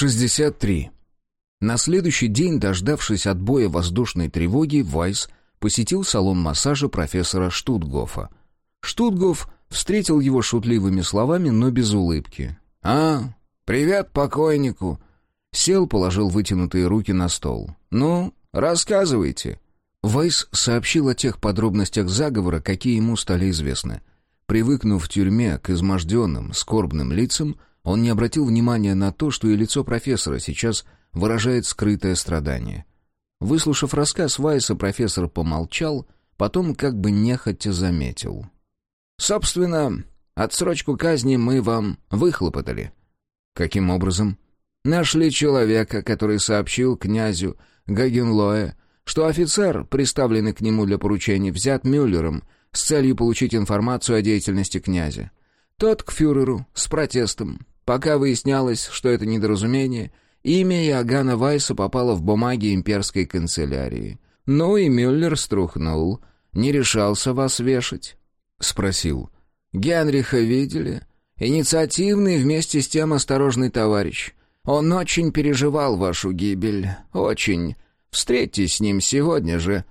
63. На следующий день, дождавшись отбоя воздушной тревоги, Вайс посетил салон массажа профессора Штутгофа. Штутгоф встретил его шутливыми словами, но без улыбки. «А, привет покойнику!» Сел, положил вытянутые руки на стол. «Ну, рассказывайте!» Вайс сообщил о тех подробностях заговора, какие ему стали известны. Привыкнув в тюрьме к изможденным, скорбным лицам, он не обратил внимания на то, что и лицо профессора сейчас выражает скрытое страдание. Выслушав рассказ Вайса, профессор помолчал, потом как бы нехотя заметил. «Собственно, отсрочку казни мы вам выхлопотали». «Каким образом?» «Нашли человека, который сообщил князю Гагенлоэ, что офицер, приставленный к нему для поручений, взят Мюллером с целью получить информацию о деятельности князя. Тот к фюреру с протестом. Пока выяснялось, что это недоразумение, имя Иоганна Вайса попало в бумаги имперской канцелярии. Ну и Мюллер струхнул. «Не решался вас вешать?» — спросил. «Генриха видели?» «Инициативный, вместе с тем осторожный товарищ. Он очень переживал вашу гибель. Очень. Встретьтесь с ним сегодня же».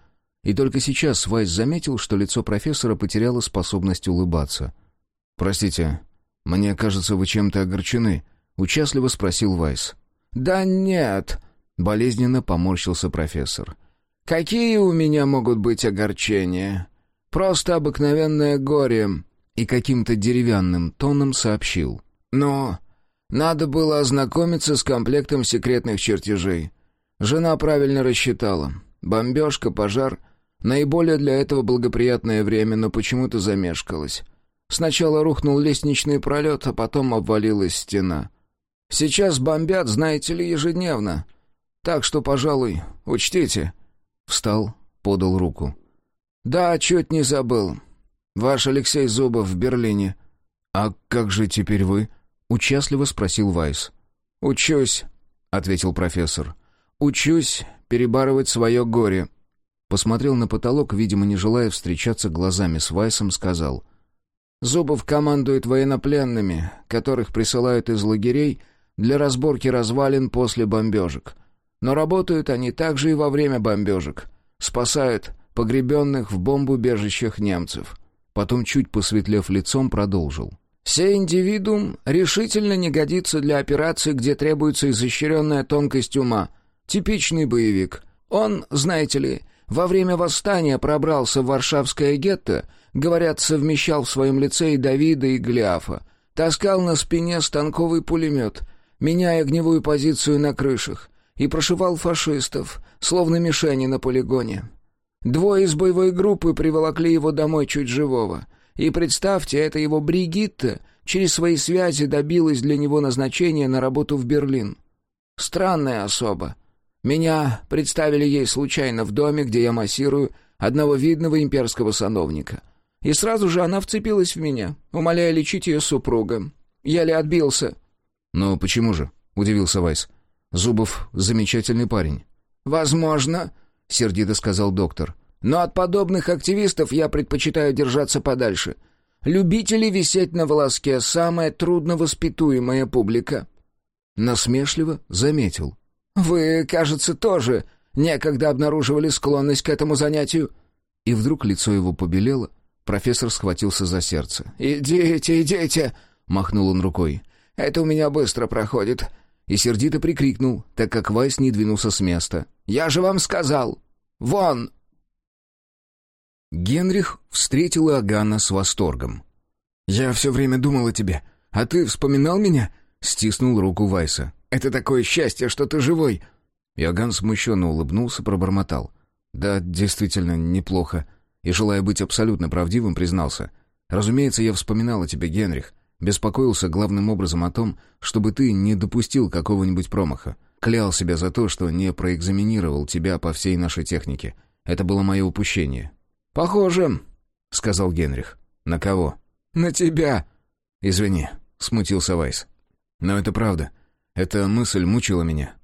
И только сейчас Вайс заметил, что лицо профессора потеряло способность улыбаться. «Простите, мне кажется, вы чем-то огорчены», — участливо спросил Вайс. «Да нет», — болезненно поморщился профессор. «Какие у меня могут быть огорчения? Просто обыкновенное горе». И каким-то деревянным тоном сообщил. «Но надо было ознакомиться с комплектом секретных чертежей. Жена правильно рассчитала. Бомбежка, пожар — наиболее для этого благоприятное время, но почему-то замешкалась. Сначала рухнул лестничный пролет, а потом обвалилась стена. Сейчас бомбят, знаете ли, ежедневно. Так что, пожалуй, учтите». Встал, подал руку. «Да, чуть не забыл. Ваш Алексей Зубов в Берлине». «А как же теперь вы?» — участливо спросил Вайс. «Учусь», — ответил профессор. «Учусь перебарывать свое горе». Посмотрел на потолок, видимо, не желая встречаться глазами с Вайсом, сказал. «Зубов командует военнопленными, которых присылают из лагерей для разборки развалин после бомбежек. Но работают они также и во время бомбежек. Спасают погребенных в бомбоубежищах немцев». Потом, чуть посветлев лицом, продолжил. Сей индивидуум решительно не годится для операции, где требуется изощренная тонкость ума. Типичный боевик. Он, знаете ли, во время восстания пробрался в Варшавское гетто, говорят, совмещал в своем лице и Давида, и Голиафа. Таскал на спине станковый пулемет, меняя огневую позицию на крышах, и прошивал фашистов, словно мишени на полигоне. Двое из боевой группы приволокли его домой чуть живого — и представьте, это его Бригитта через свои связи добилась для него назначения на работу в Берлин. Странная особа. Меня представили ей случайно в доме, где я массирую одного видного имперского сановника. И сразу же она вцепилась в меня, умоляя лечить ее супруга. Я ли отбился. «Но почему же?» — удивился Вайс. «Зубов — замечательный парень». «Возможно», — сердито сказал доктор. Но от подобных активистов я предпочитаю держаться подальше. Любители висеть на волоске — самая трудновоспитуемая публика». Насмешливо заметил. «Вы, кажется, тоже некогда обнаруживали склонность к этому занятию». И вдруг лицо его побелело. Профессор схватился за сердце. «Идите, идите!» — махнул он рукой. «Это у меня быстро проходит». И сердито прикрикнул, так как Вайс не двинулся с места. «Я же вам сказал! Вон!» Генрих встретил Иоганна с восторгом. «Я все время думал о тебе. А ты вспоминал меня?» — стиснул руку Вайса. «Это такое счастье, что ты живой!» Иоганн смущенно улыбнулся, пробормотал. «Да, действительно, неплохо». И, желая быть абсолютно правдивым, признался. «Разумеется, я вспоминал о тебе, Генрих. Беспокоился главным образом о том, чтобы ты не допустил какого-нибудь промаха. Клял себя за то, что не проэкзаменировал тебя по всей нашей технике. Это было мое упущение. «Похоже», — сказал Генрих. «На кого?» «На тебя». «Извини», — смутился Вайс. «Но это правда. Эта мысль мучила меня».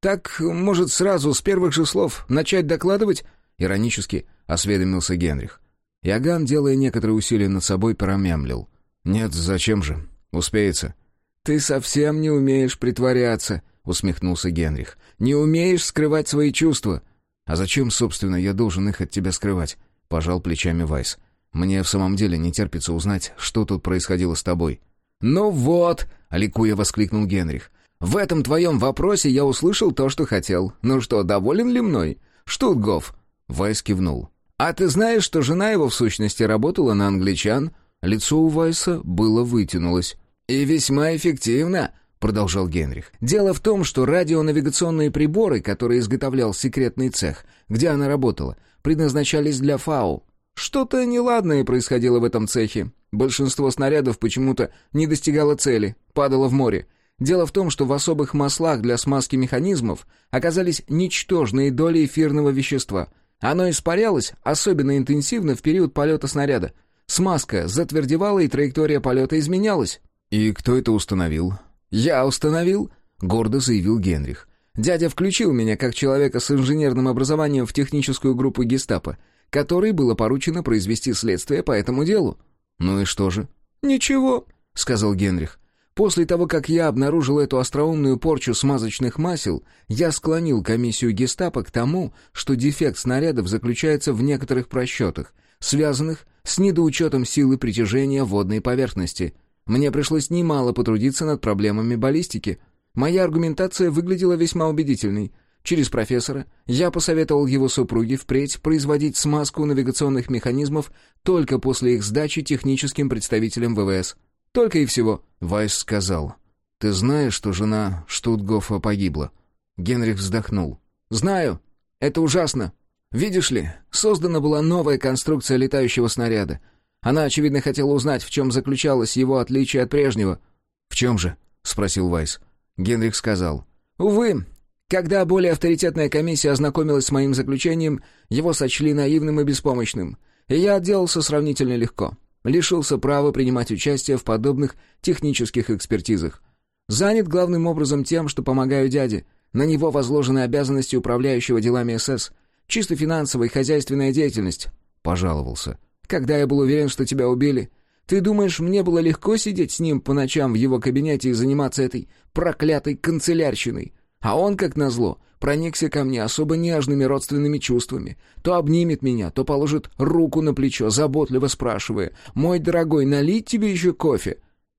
«Так, может, сразу, с первых же слов, начать докладывать?» Иронически осведомился Генрих. Иоганн, делая некоторые усилия над собой, промямлил. «Нет, зачем же? Успеется». «Ты совсем не умеешь притворяться», — усмехнулся Генрих. «Не умеешь скрывать свои чувства». «А зачем, собственно, я должен их от тебя скрывать?» — пожал плечами Вайс. «Мне в самом деле не терпится узнать, что тут происходило с тобой». «Ну вот!» — ликуя воскликнул Генрих. «В этом твоем вопросе я услышал то, что хотел. Ну что, доволен ли мной?» «Штутгоф!» — Вайс кивнул. «А ты знаешь, что жена его в сущности работала на англичан?» Лицо у Вайса было вытянулось. «И весьма эффективно», — продолжал Генрих. «Дело в том, что радионавигационные приборы, которые изготовлял секретный цех, где она работала, предназначались для ФАУ. Что-то неладное происходило в этом цехе. Большинство снарядов почему-то не достигало цели, падало в море. Дело в том, что в особых маслах для смазки механизмов оказались ничтожные доли эфирного вещества. Оно испарялось особенно интенсивно в период полета снаряда. Смазка затвердевала, и траектория полета изменялась. «И кто это установил?» «Я установил», — гордо заявил Генрих. «Дядя включил меня как человека с инженерным образованием в техническую группу гестапо, которой было поручено произвести следствие по этому делу». «Ну и что же?» «Ничего», — сказал Генрих. «После того, как я обнаружил эту остроумную порчу смазочных масел, я склонил комиссию гестапо к тому, что дефект снарядов заключается в некоторых просчетах, связанных с недоучетом силы притяжения водной поверхности. Мне пришлось немало потрудиться над проблемами баллистики. Моя аргументация выглядела весьма убедительной. Через профессора я посоветовал его супруге впредь производить смазку навигационных механизмов только после их сдачи техническим представителям ВВС. Только и всего. Вайс сказал. «Ты знаешь, что жена Штутгофа погибла?» Генрих вздохнул. «Знаю. Это ужасно. Видишь ли, создана была новая конструкция летающего снаряда. Она, очевидно, хотела узнать, в чем заключалось его отличие от прежнего. «В чем же?» — спросил Вайс. Генрих сказал. «Увы, когда более авторитетная комиссия ознакомилась с моим заключением, его сочли наивным и беспомощным, и я отделался сравнительно легко. Лишился права принимать участие в подобных технических экспертизах. Занят главным образом тем, что помогаю дяде. На него возложены обязанности управляющего делами СС. Чисто финансовая и хозяйственная деятельность. Пожаловался. Когда я был уверен, что тебя убили, ты думаешь, мне было легко сидеть с ним по ночам в его кабинете и заниматься этой проклятой канцелярщиной? А он, как назло, проникся ко мне особо нежными родственными чувствами. То обнимет меня, то положит руку на плечо, заботливо спрашивая, «Мой дорогой, налить тебе еще кофе?»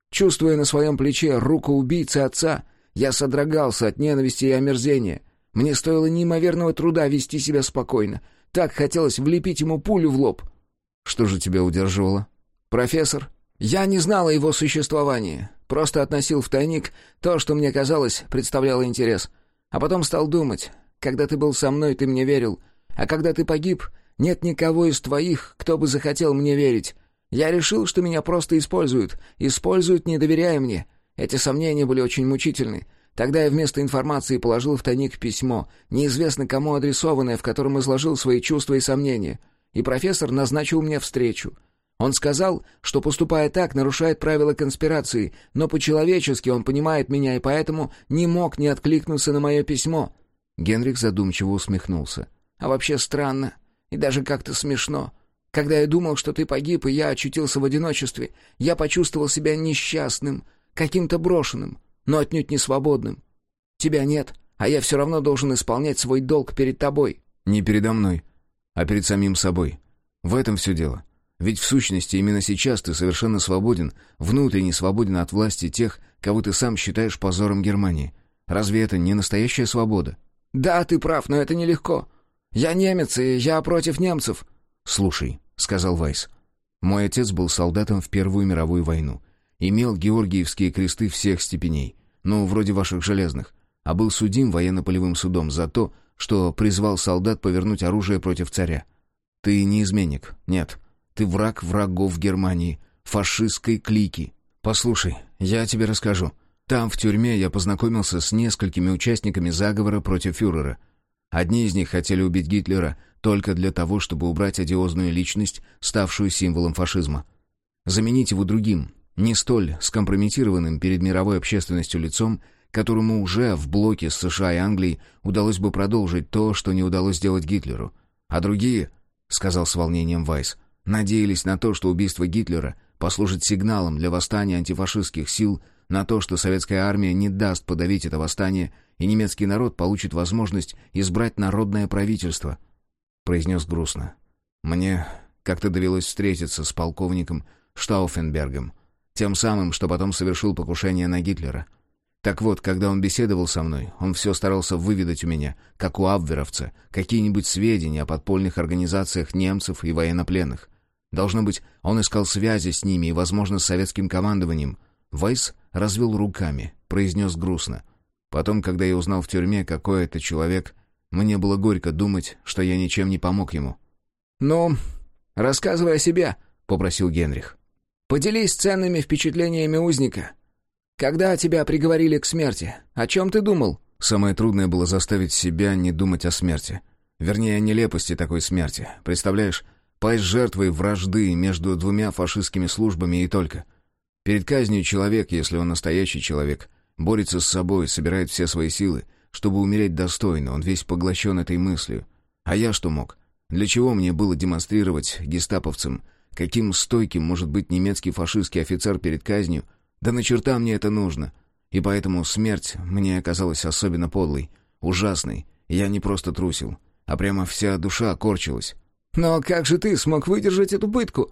Чувствуя на своем плече руку убийцы отца, я содрогался от ненависти и омерзения. Мне стоило неимоверного труда вести себя спокойно. Так хотелось влепить ему пулю в лоб. «Что же тебя удерживало?» «Профессор. Я не знал о его существовании. Просто относил в тайник то, что мне казалось, представляло интерес. А потом стал думать. Когда ты был со мной, ты мне верил. А когда ты погиб, нет никого из твоих, кто бы захотел мне верить. Я решил, что меня просто используют. Используют, не доверяя мне. Эти сомнения были очень мучительны. Тогда я вместо информации положил в тайник письмо, неизвестно кому адресованное, в котором изложил свои чувства и сомнения. И профессор назначил мне встречу. Он сказал, что, поступая так, нарушает правила конспирации, но по-человечески он понимает меня и поэтому не мог не откликнуться на мое письмо». Генрих задумчиво усмехнулся. «А вообще странно и даже как-то смешно. Когда я думал, что ты погиб, и я очутился в одиночестве, я почувствовал себя несчастным, каким-то брошенным, но отнюдь не свободным. Тебя нет, а я все равно должен исполнять свой долг перед тобой». «Не передо мной, а перед самим собой. В этом все дело». Ведь в сущности именно сейчас ты совершенно свободен, внутренне свободен от власти тех, кого ты сам считаешь позором Германии. Разве это не настоящая свобода? Да, ты прав, но это нелегко. Я немец, и я против немцев. Слушай, сказал Вайс. Мой отец был солдатом в Первую мировую войну. Имел георгиевские кресты всех степеней, ну, вроде ваших железных, а был судим военно-полевым судом за то, что призвал солдат повернуть оружие против царя. Ты не изменник, нет. Ты враг врагов Германии, фашистской клики. Послушай, я тебе расскажу. Там, в тюрьме, я познакомился с несколькими участниками заговора против фюрера. Одни из них хотели убить Гитлера только для того, чтобы убрать одиозную личность, ставшую символом фашизма. Заменить его другим, не столь скомпрометированным перед мировой общественностью лицом, которому уже в блоке с США и Англией удалось бы продолжить то, что не удалось сделать Гитлеру. А другие, — сказал с волнением Вайс, Надеялись на то, что убийство Гитлера послужит сигналом для восстания антифашистских сил на то, что советская армия не даст подавить это восстание, и немецкий народ получит возможность избрать народное правительство», — произнес грустно. «Мне как-то довелось встретиться с полковником Штауфенбергом, тем самым, что потом совершил покушение на Гитлера. Так вот, когда он беседовал со мной, он все старался выведать у меня, как у абверовца, какие-нибудь сведения о подпольных организациях немцев и военнопленных. Должно быть, он искал связи с ними и, возможно, с советским командованием. Вайс развел руками, произнес грустно. Потом, когда я узнал в тюрьме, какой это человек, мне было горько думать, что я ничем не помог ему. «Ну, рассказывай о себе», — попросил Генрих. «Поделись ценными впечатлениями узника. Когда тебя приговорили к смерти, о чем ты думал?» Самое трудное было заставить себя не думать о смерти. Вернее, о нелепости такой смерти. Представляешь, пасть жертвой вражды между двумя фашистскими службами и только. Перед казнью человек, если он настоящий человек, борется с собой, собирает все свои силы, чтобы умереть достойно, он весь поглощен этой мыслью. А я что мог? Для чего мне было демонстрировать гестаповцам, каким стойким может быть немецкий фашистский офицер перед казнью? Да на черта мне это нужно. И поэтому смерть мне оказалась особенно подлой, ужасной. Я не просто трусил, а прямо вся душа корчилась. «Но как же ты смог выдержать эту пытку?»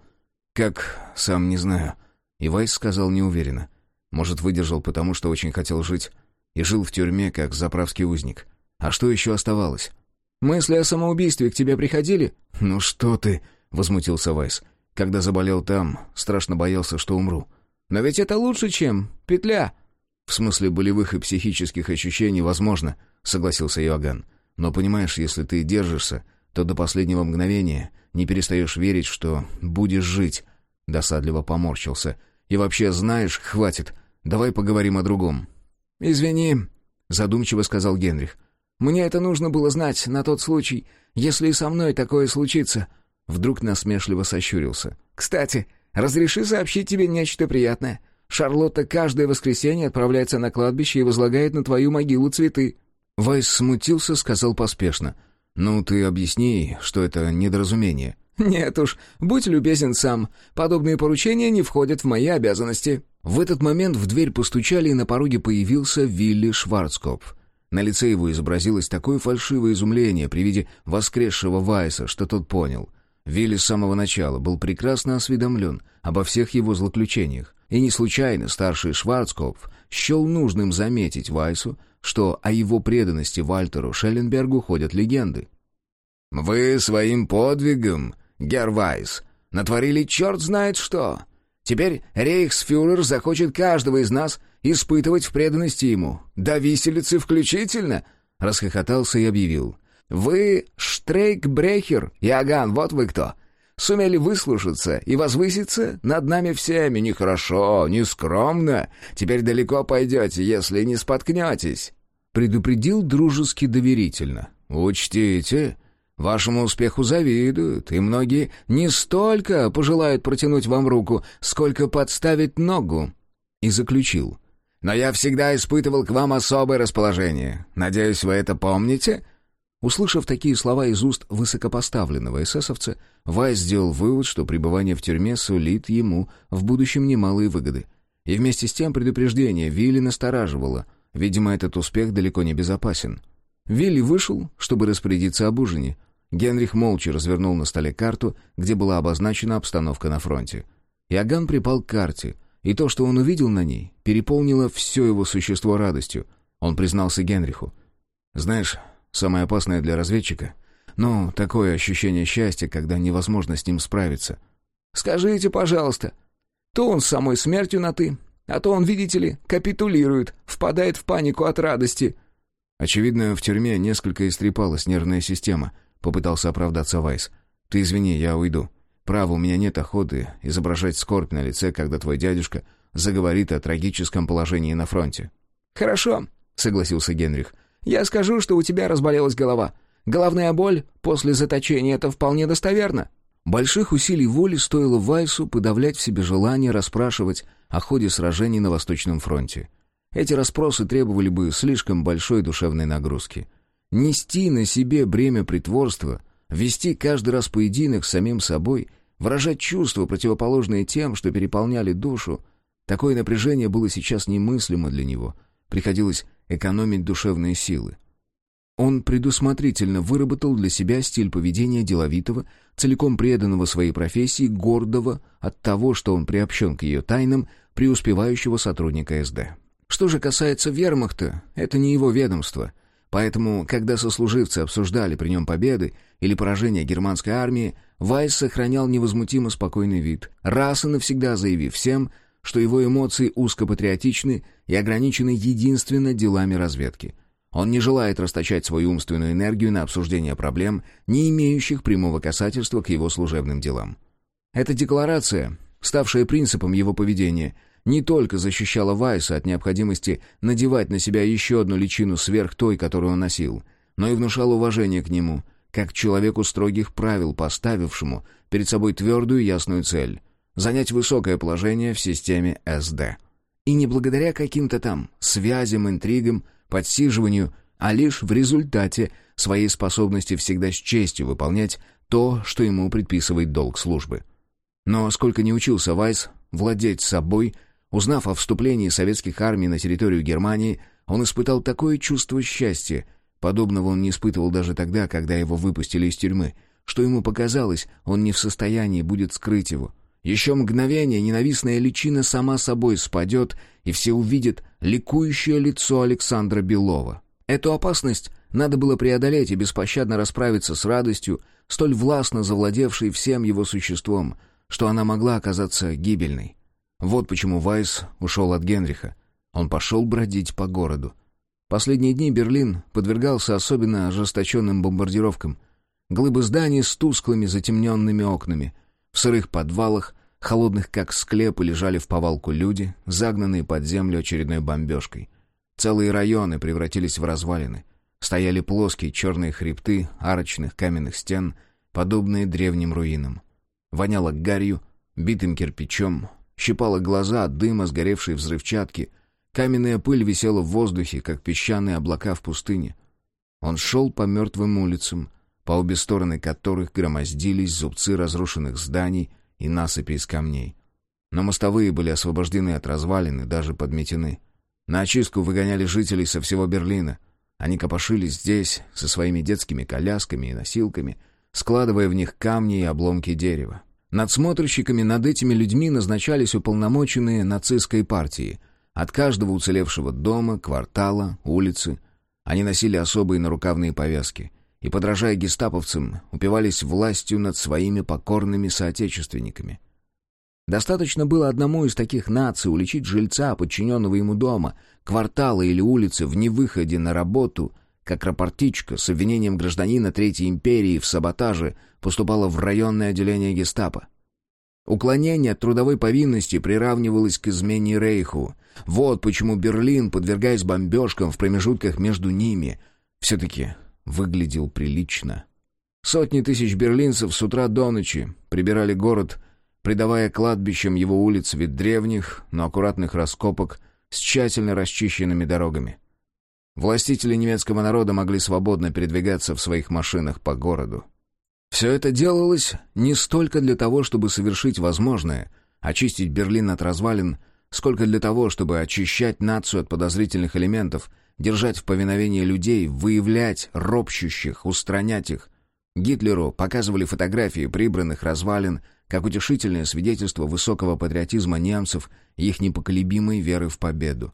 «Как, сам не знаю». И Вайс сказал неуверенно. «Может, выдержал, потому что очень хотел жить. И жил в тюрьме, как заправский узник. А что еще оставалось?» «Мысли о самоубийстве к тебе приходили?» «Ну что ты?» — возмутился Вайс. «Когда заболел там, страшно боялся, что умру». «Но ведь это лучше, чем петля». «В смысле болевых и психических ощущений, возможно», — согласился Иоганн. «Но понимаешь, если ты держишься, то до последнего мгновения не перестаешь верить, что будешь жить». Досадливо поморщился. «И вообще, знаешь, хватит. Давай поговорим о другом». «Извини», — задумчиво сказал Генрих. «Мне это нужно было знать на тот случай, если и со мной такое случится». Вдруг насмешливо сощурился. «Кстати, разреши сообщить тебе нечто приятное. Шарлотта каждое воскресенье отправляется на кладбище и возлагает на твою могилу цветы». Вайс смутился, сказал поспешно. «Ну, ты объясни, что это недоразумение». «Нет уж, будь любезен сам. Подобные поручения не входят в мои обязанности». В этот момент в дверь постучали, и на пороге появился Вилли Шварцкопф. На лице его изобразилось такое фальшивое изумление при виде воскресшего Вайса, что тот понял. Вилли с самого начала был прекрасно осведомлен обо всех его злоключениях, и не случайно старший Шварцкопф счел нужным заметить Вайсу, что о его преданности Вальтеру Шелленбергу ходят легенды. «Вы своим подвигом, Гервайс, натворили черт знает что. Теперь рейхсфюрер захочет каждого из нас испытывать в преданности ему. До виселицы включительно!» Расхохотался и объявил. «Вы Штрейкбрехер, Иоганн, вот вы кто!» Сумели выслушаться и возвыситься над нами всеми. Нехорошо, не скромно. Теперь далеко пойдете, если не споткнетесь. Предупредил дружески доверительно. Учтите, Вашему успеху завидуют, и многие не столько пожелают протянуть вам руку, сколько подставить ногу». И заключил. «Но я всегда испытывал к вам особое расположение. Надеюсь, вы это помните?» Услышав такие слова из уст высокопоставленного эсэсовца, Вайс сделал вывод, что пребывание в тюрьме сулит ему в будущем немалые выгоды. И вместе с тем предупреждение Вилли настораживало. Видимо, этот успех далеко не безопасен. Вилли вышел, чтобы распорядиться об ужине — Генрих молча развернул на столе карту, где была обозначена обстановка на фронте. Иоганн припал к карте, и то, что он увидел на ней, переполнило все его существо радостью. Он признался Генриху. «Знаешь, самое опасное для разведчика — ну, такое ощущение счастья, когда невозможно с ним справиться». «Скажите, пожалуйста, то он с самой смертью на «ты», а то он, видите ли, капитулирует, впадает в панику от радости». Очевидно, в тюрьме несколько истрепалась нервная система —— попытался оправдаться Вайс. «Ты извини, я уйду. Право, у меня нет охоты изображать скорбь на лице, когда твой дядюшка заговорит о трагическом положении на фронте». «Хорошо», — согласился Генрих. «Я скажу, что у тебя разболелась голова. Головная боль после заточения — это вполне достоверно». Больших усилий воли стоило Вайсу подавлять в себе желание расспрашивать о ходе сражений на Восточном фронте. Эти расспросы требовали бы слишком большой душевной нагрузки — Нести на себе бремя притворства, вести каждый раз поединок с самим собой, выражать чувства, противоположные тем, что переполняли душу, Такое напряжение было сейчас немыслимо для него. Приходилось экономить душевные силы. Он предусмотрительно выработал для себя стиль поведения деловитого, целиком преданного своей профессии, гордого от того, что он приобщен к ее тайнам, преуспевающего сотрудника СД. Что же касается вермахта, это не его ведомство. Поэтому, когда сослуживцы обсуждали при нем победы или поражения германской армии, Вайс сохранял невозмутимо спокойный вид, раз и навсегда заявив всем, что его эмоции узкопатриотичны и ограничены единственно делами разведки. Он не желает расточать свою умственную энергию на обсуждение проблем, не имеющих прямого касательства к его служебным делам. Эта декларация, ставшая принципом его поведения, не только защищала Вайса от необходимости надевать на себя еще одну личину сверх той, которую он носил, но и внушала уважение к нему, как человеку строгих правил, поставившему перед собой твердую ясную цель — занять высокое положение в системе СД. И не благодаря каким-то там связям, интригам, подсиживанию, а лишь в результате своей способности всегда с честью выполнять то, что ему предписывает долг службы. Но сколько не учился Вайс владеть собой — Узнав о вступлении советских армий на территорию Германии, он испытал такое чувство счастья, подобного он не испытывал даже тогда, когда его выпустили из тюрьмы, что ему показалось, он не в состоянии будет скрыть его. Еще мгновение ненавистная личина сама собой спадет, и все увидят ликующее лицо Александра Белова. Эту опасность надо было преодолеть и беспощадно расправиться с радостью, столь властно завладевшей всем его существом, что она могла оказаться гибельной. Вот почему Вайс ушел от Генриха. Он пошел бродить по городу. Последние дни Берлин подвергался особенно ожесточенным бомбардировкам. Глыбы зданий с тусклыми затемненными окнами. В сырых подвалах, холодных как склепы, лежали в повалку люди, загнанные под землю очередной бомбежкой. Целые районы превратились в развалины. Стояли плоские черные хребты арочных каменных стен, подобные древним руинам. Воняло гарью, битым кирпичом, щипала глаза от дыма сгоревшей взрывчатки. Каменная пыль висела в воздухе, как песчаные облака в пустыне. Он шел по мертвым улицам, по обе стороны которых громоздились зубцы разрушенных зданий и насыпи из камней. Но мостовые были освобождены от развалин и даже подметены. На очистку выгоняли жителей со всего Берлина. Они копошились здесь со своими детскими колясками и носилками, складывая в них камни и обломки дерева. Надсмотрщиками над этими людьми назначались уполномоченные нацистской партии. От каждого уцелевшего дома, квартала, улицы. Они носили особые нарукавные повязки и, подражая гестаповцам, упивались властью над своими покорными соотечественниками. Достаточно было одному из таких наций уличить жильца, подчиненного ему дома, квартала или улицы в невыходе на работу, как рапортичка с обвинением гражданина Третьей империи в саботаже поступала в районное отделение гестапо. Уклонение от трудовой повинности приравнивалось к измене Рейху. Вот почему Берлин, подвергаясь бомбежкам в промежутках между ними, все-таки выглядел прилично. Сотни тысяч берлинцев с утра до ночи прибирали город, придавая кладбищам его улиц вид древних, но аккуратных раскопок с тщательно расчищенными дорогами. Властители немецкого народа могли свободно передвигаться в своих машинах по городу. Все это делалось не столько для того, чтобы совершить возможное, очистить Берлин от развалин, сколько для того, чтобы очищать нацию от подозрительных элементов, держать в повиновении людей, выявлять ропщущих, устранять их. Гитлеру показывали фотографии прибранных развалин как утешительное свидетельство высокого патриотизма немцев и их непоколебимой веры в победу.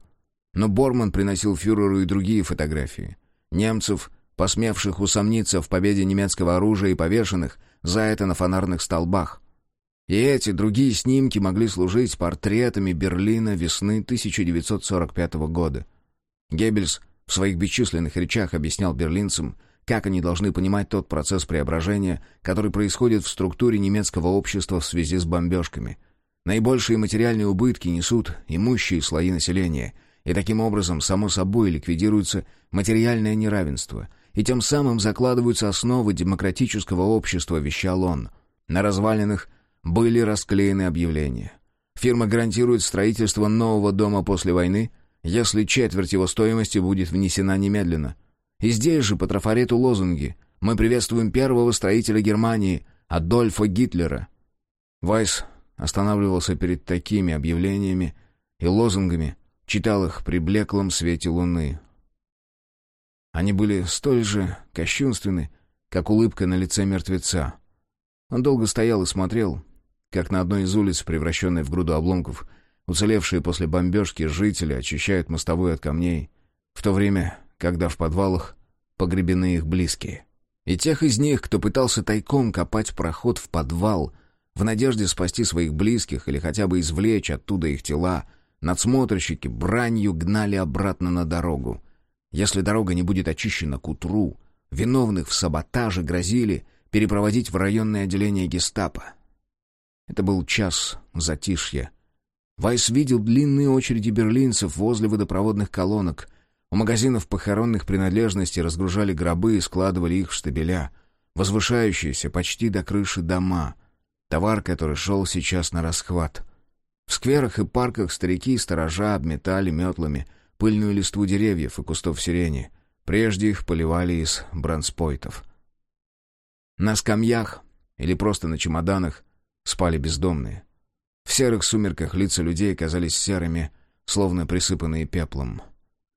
Но Борман приносил фюреру и другие фотографии. Немцев, посмевших усомниться в победе немецкого оружия и повешенных за это на фонарных столбах. И эти другие снимки могли служить портретами Берлина весны 1945 года. Геббельс в своих бесчисленных речах объяснял берлинцам, как они должны понимать тот процесс преображения, который происходит в структуре немецкого общества в связи с бомбежками. Наибольшие материальные убытки несут имущие слои населения – и таким образом, само собой, ликвидируется материальное неравенство, и тем самым закладываются основы демократического общества, вещал он. На развалинах были расклеены объявления. Фирма гарантирует строительство нового дома после войны, если четверть его стоимости будет внесена немедленно. И здесь же по трафарету лозунги «Мы приветствуем первого строителя Германии, Адольфа Гитлера». Вайс останавливался перед такими объявлениями, и лозунгами, читал их при блеклом свете луны. Они были столь же кощунственны, как улыбка на лице мертвеца. Он долго стоял и смотрел, как на одной из улиц, превращенной в груду обломков, уцелевшие после бомбежки жители очищают мостовую от камней, в то время, когда в подвалах погребены их близкие. И тех из них, кто пытался тайком копать проход в подвал, в надежде спасти своих близких или хотя бы извлечь оттуда их тела, надсмотрщики бранью гнали обратно на дорогу. Если дорога не будет очищена к утру, виновных в саботаже грозили перепроводить в районное отделение гестапо. Это был час затишья. Вайс видел длинные очереди берлинцев возле водопроводных колонок. У магазинов похоронных принадлежностей разгружали гробы и складывали их в штабеля, возвышающиеся почти до крыши дома. Товар, который шел сейчас на расхват. В скверах и парках старики и сторожа обметали метлами пыльную листву деревьев и кустов сирени. Прежде их поливали из бронспойтов. На скамьях или просто на чемоданах спали бездомные. В серых сумерках лица людей казались серыми, словно присыпанные пеплом.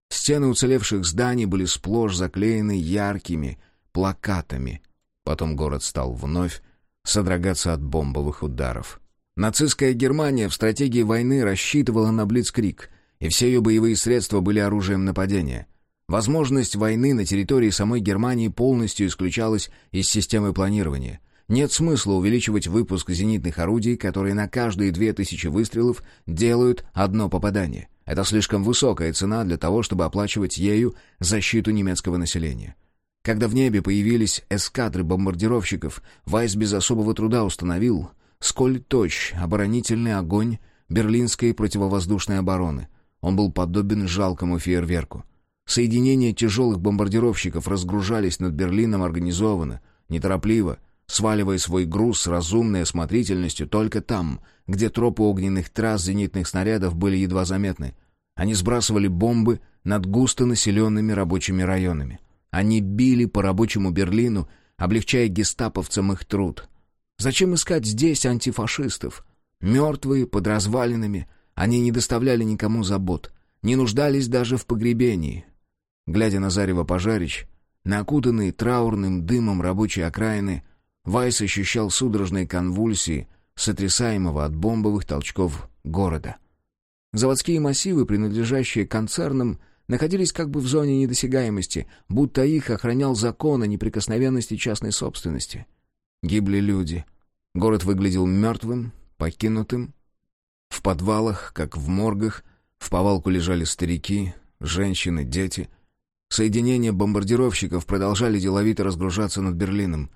Стены уцелевших зданий были сплошь заклеены яркими плакатами. Потом город стал вновь содрогаться от бомбовых ударов. Нацистская Германия в стратегии войны рассчитывала на Блицкрик, и все ее боевые средства были оружием нападения. Возможность войны на территории самой Германии полностью исключалась из системы планирования. Нет смысла увеличивать выпуск зенитных орудий, которые на каждые две тысячи выстрелов делают одно попадание. Это слишком высокая цена для того, чтобы оплачивать ею защиту немецкого населения. Когда в небе появились эскадры бомбардировщиков, Вайс без особого труда установил, сколь точь оборонительный огонь берлинской противовоздушной обороны. Он был подобен жалкому фейерверку. Соединения тяжелых бомбардировщиков разгружались над Берлином организованно, неторопливо, сваливая свой груз с разумной осмотрительностью только там, где тропы огненных трасс зенитных снарядов были едва заметны. Они сбрасывали бомбы над густо населенными рабочими районами. Они били по рабочему Берлину, облегчая гестаповцам их труд. Зачем искать здесь антифашистов? Мертвые, под развалинами, они не доставляли никому забот, не нуждались даже в погребении. Глядя на зарево пожарищ, на окутанные траурным дымом рабочие окраины, Вайс ощущал судорожные конвульсии, сотрясаемого от бомбовых толчков города. Заводские массивы, принадлежащие концернам, находились как бы в зоне недосягаемости, будто их охранял закон о неприкосновенности частной собственности. Гибли люди. Город выглядел мертвым, покинутым. В подвалах, как в моргах, в повалку лежали старики, женщины, дети. Соединения бомбардировщиков продолжали деловито разгружаться над Берлином.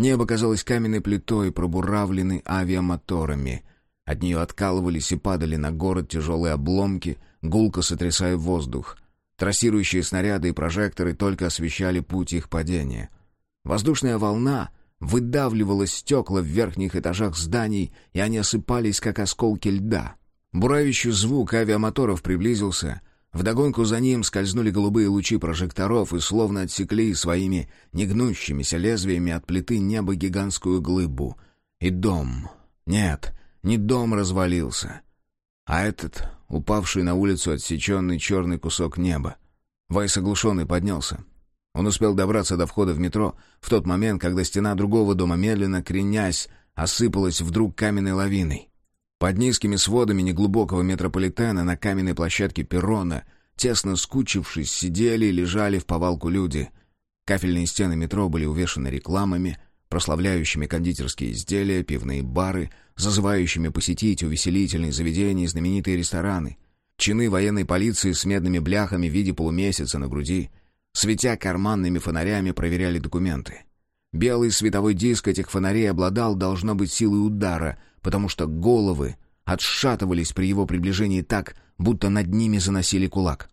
Небо казалось каменной плитой, пробуравленной авиамоторами. От нее откалывались и падали на город тяжелые обломки, гулко сотрясая воздух. Трассирующие снаряды и прожекторы только освещали путь их падения. Воздушная волна выдавливала стекла в верхних этажах зданий, и они осыпались, как осколки льда. Буравящий звук авиамоторов приблизился, Вдогонку за ним скользнули голубые лучи прожекторов и словно отсекли своими негнущимися лезвиями от плиты неба гигантскую глыбу. И дом... Нет, не дом развалился, а этот, упавший на улицу отсеченный черный кусок неба. Вайс оглушенный поднялся. Он успел добраться до входа в метро в тот момент, когда стена другого дома, медленно кренясь, осыпалась вдруг каменной лавиной. Под низкими сводами неглубокого метрополитена на каменной площадке перрона, тесно скучившись, сидели и лежали в повалку люди. Кафельные стены метро были увешаны рекламами, прославляющими кондитерские изделия, пивные бары, зазывающими посетить увеселительные заведения и знаменитые рестораны. Чины военной полиции с медными бляхами в виде полумесяца на груди, светя карманными фонарями, проверяли документы. Белый световой диск этих фонарей обладал, должно быть, силой удара — потому что головы отшатывались при его приближении так, будто над ними заносили кулак.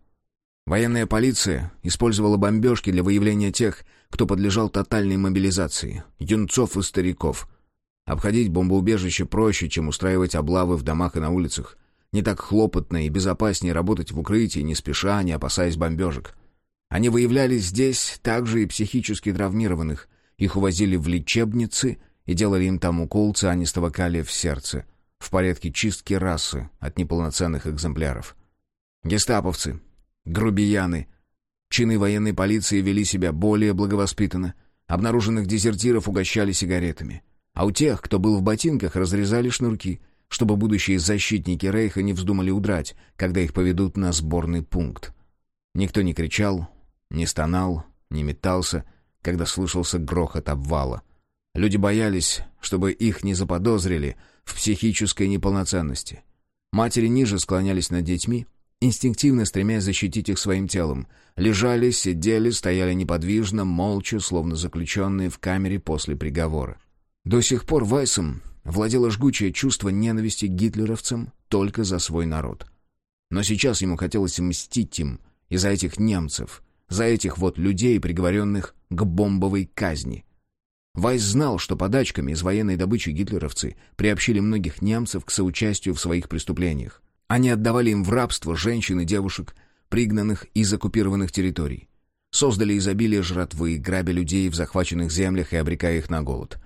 Военная полиция использовала бомбежки для выявления тех, кто подлежал тотальной мобилизации, юнцов и стариков. Обходить бомбоубежище проще, чем устраивать облавы в домах и на улицах. Не так хлопотно и безопаснее работать в укрытии, не спеша, не опасаясь бомбежек. Они выявляли здесь также и психически травмированных. Их увозили в лечебницы и делали им там укол цианистого калия в сердце. в порядке чистки расы от неполноценных экземпляров. Гестаповцы, грубияны, чины военной полиции вели себя более благовоспитанно, обнаруженных дезертиров угощали сигаретами. А у тех, кто был в ботинках, разрезали шнурки, чтобы будущие защитники Рейха не вздумали удрать, когда их поведут на сборный пункт. Никто не кричал, не стонал, не метался, когда слышался грохот обвала. Люди боялись, чтобы их не заподозрили в психической неполноценности. Матери ниже склонялись над детьми, инстинктивно стремясь защитить их своим телом. Лежали, сидели, стояли неподвижно, молча, словно заключенные в камере после приговора. До сих пор Вайсом владело жгучее чувство ненависти гитлеровцам только за свой народ. Но сейчас ему хотелось мстить им из-за этих немцев, за этих вот людей, приговоренных к бомбовой казни. Вайс знал, что подачками из военной добычи гитлеровцы приобщили многих немцев к соучастию в своих преступлениях. Они отдавали им в рабство женщин и девушек, пригнанных из оккупированных территорий. Создали изобилие жратвы, грабя людей в захваченных землях и обрекая их на голод.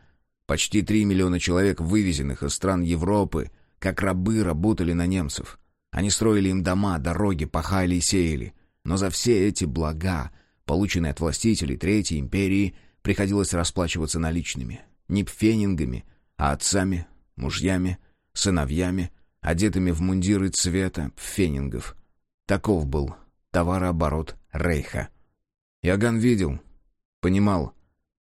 Почти три миллиона человек, вывезенных из стран Европы, как рабы работали на немцев. Они строили им дома, дороги, пахали и сеяли. Но за все эти блага, полученные от властителей Третьей империи, приходилось расплачиваться наличными. Не пфенингами, а отцами, мужьями, сыновьями, одетыми в мундиры цвета пфенингов. Таков был товарооборот Рейха. Иоганн видел, понимал,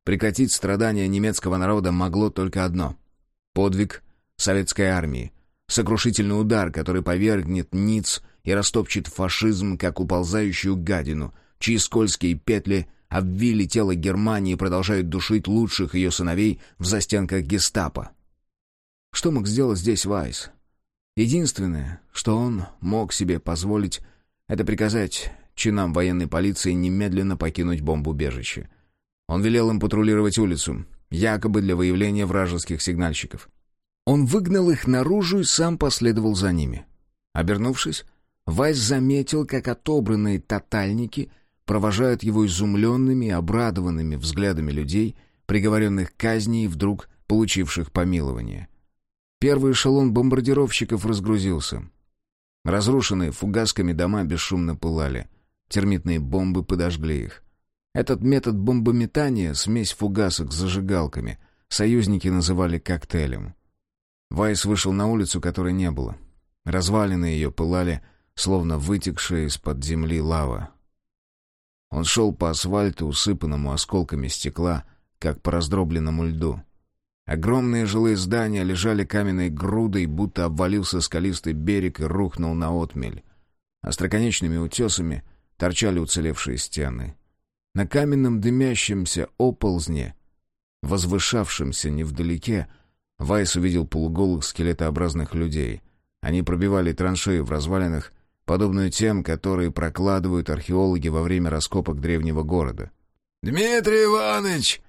прекратить страдания немецкого народа могло только одно — подвиг советской армии, сокрушительный удар, который повергнет Ниц и растопчет фашизм, как уползающую гадину, чьи скользкие петли обвили тело Германии и продолжают душить лучших ее сыновей в застенках гестапо. Что мог сделать здесь Вайс? Единственное, что он мог себе позволить, это приказать чинам военной полиции немедленно покинуть бомбоубежище. Он велел им патрулировать улицу, якобы для выявления вражеских сигнальщиков. Он выгнал их наружу и сам последовал за ними. Обернувшись, Вайс заметил, как отобранные тотальники провожают его изумленными обрадованными взглядами людей, приговоренных к казни и вдруг получивших помилование. Первый эшелон бомбардировщиков разгрузился. Разрушенные фугасками дома бесшумно пылали. Термитные бомбы подожгли их. Этот метод бомбометания — смесь фугасок с зажигалками. Союзники называли коктейлем. Вайс вышел на улицу, которой не было. Развалины ее пылали, словно вытекшая из-под земли лава. Он шел по асфальту, усыпанному осколками стекла, как по раздробленному льду. Огромные жилые здания лежали каменной грудой, будто обвалился скалистый берег и рухнул на отмель. Остроконечными утесами торчали уцелевшие стены. На каменном дымящемся оползне, возвышавшемся невдалеке, Вайс увидел полуголых скелетообразных людей. Они пробивали траншеи в развалинах, подобную тем, которые прокладывают археологи во время раскопок древнего города. «Дмитрий Иванович!»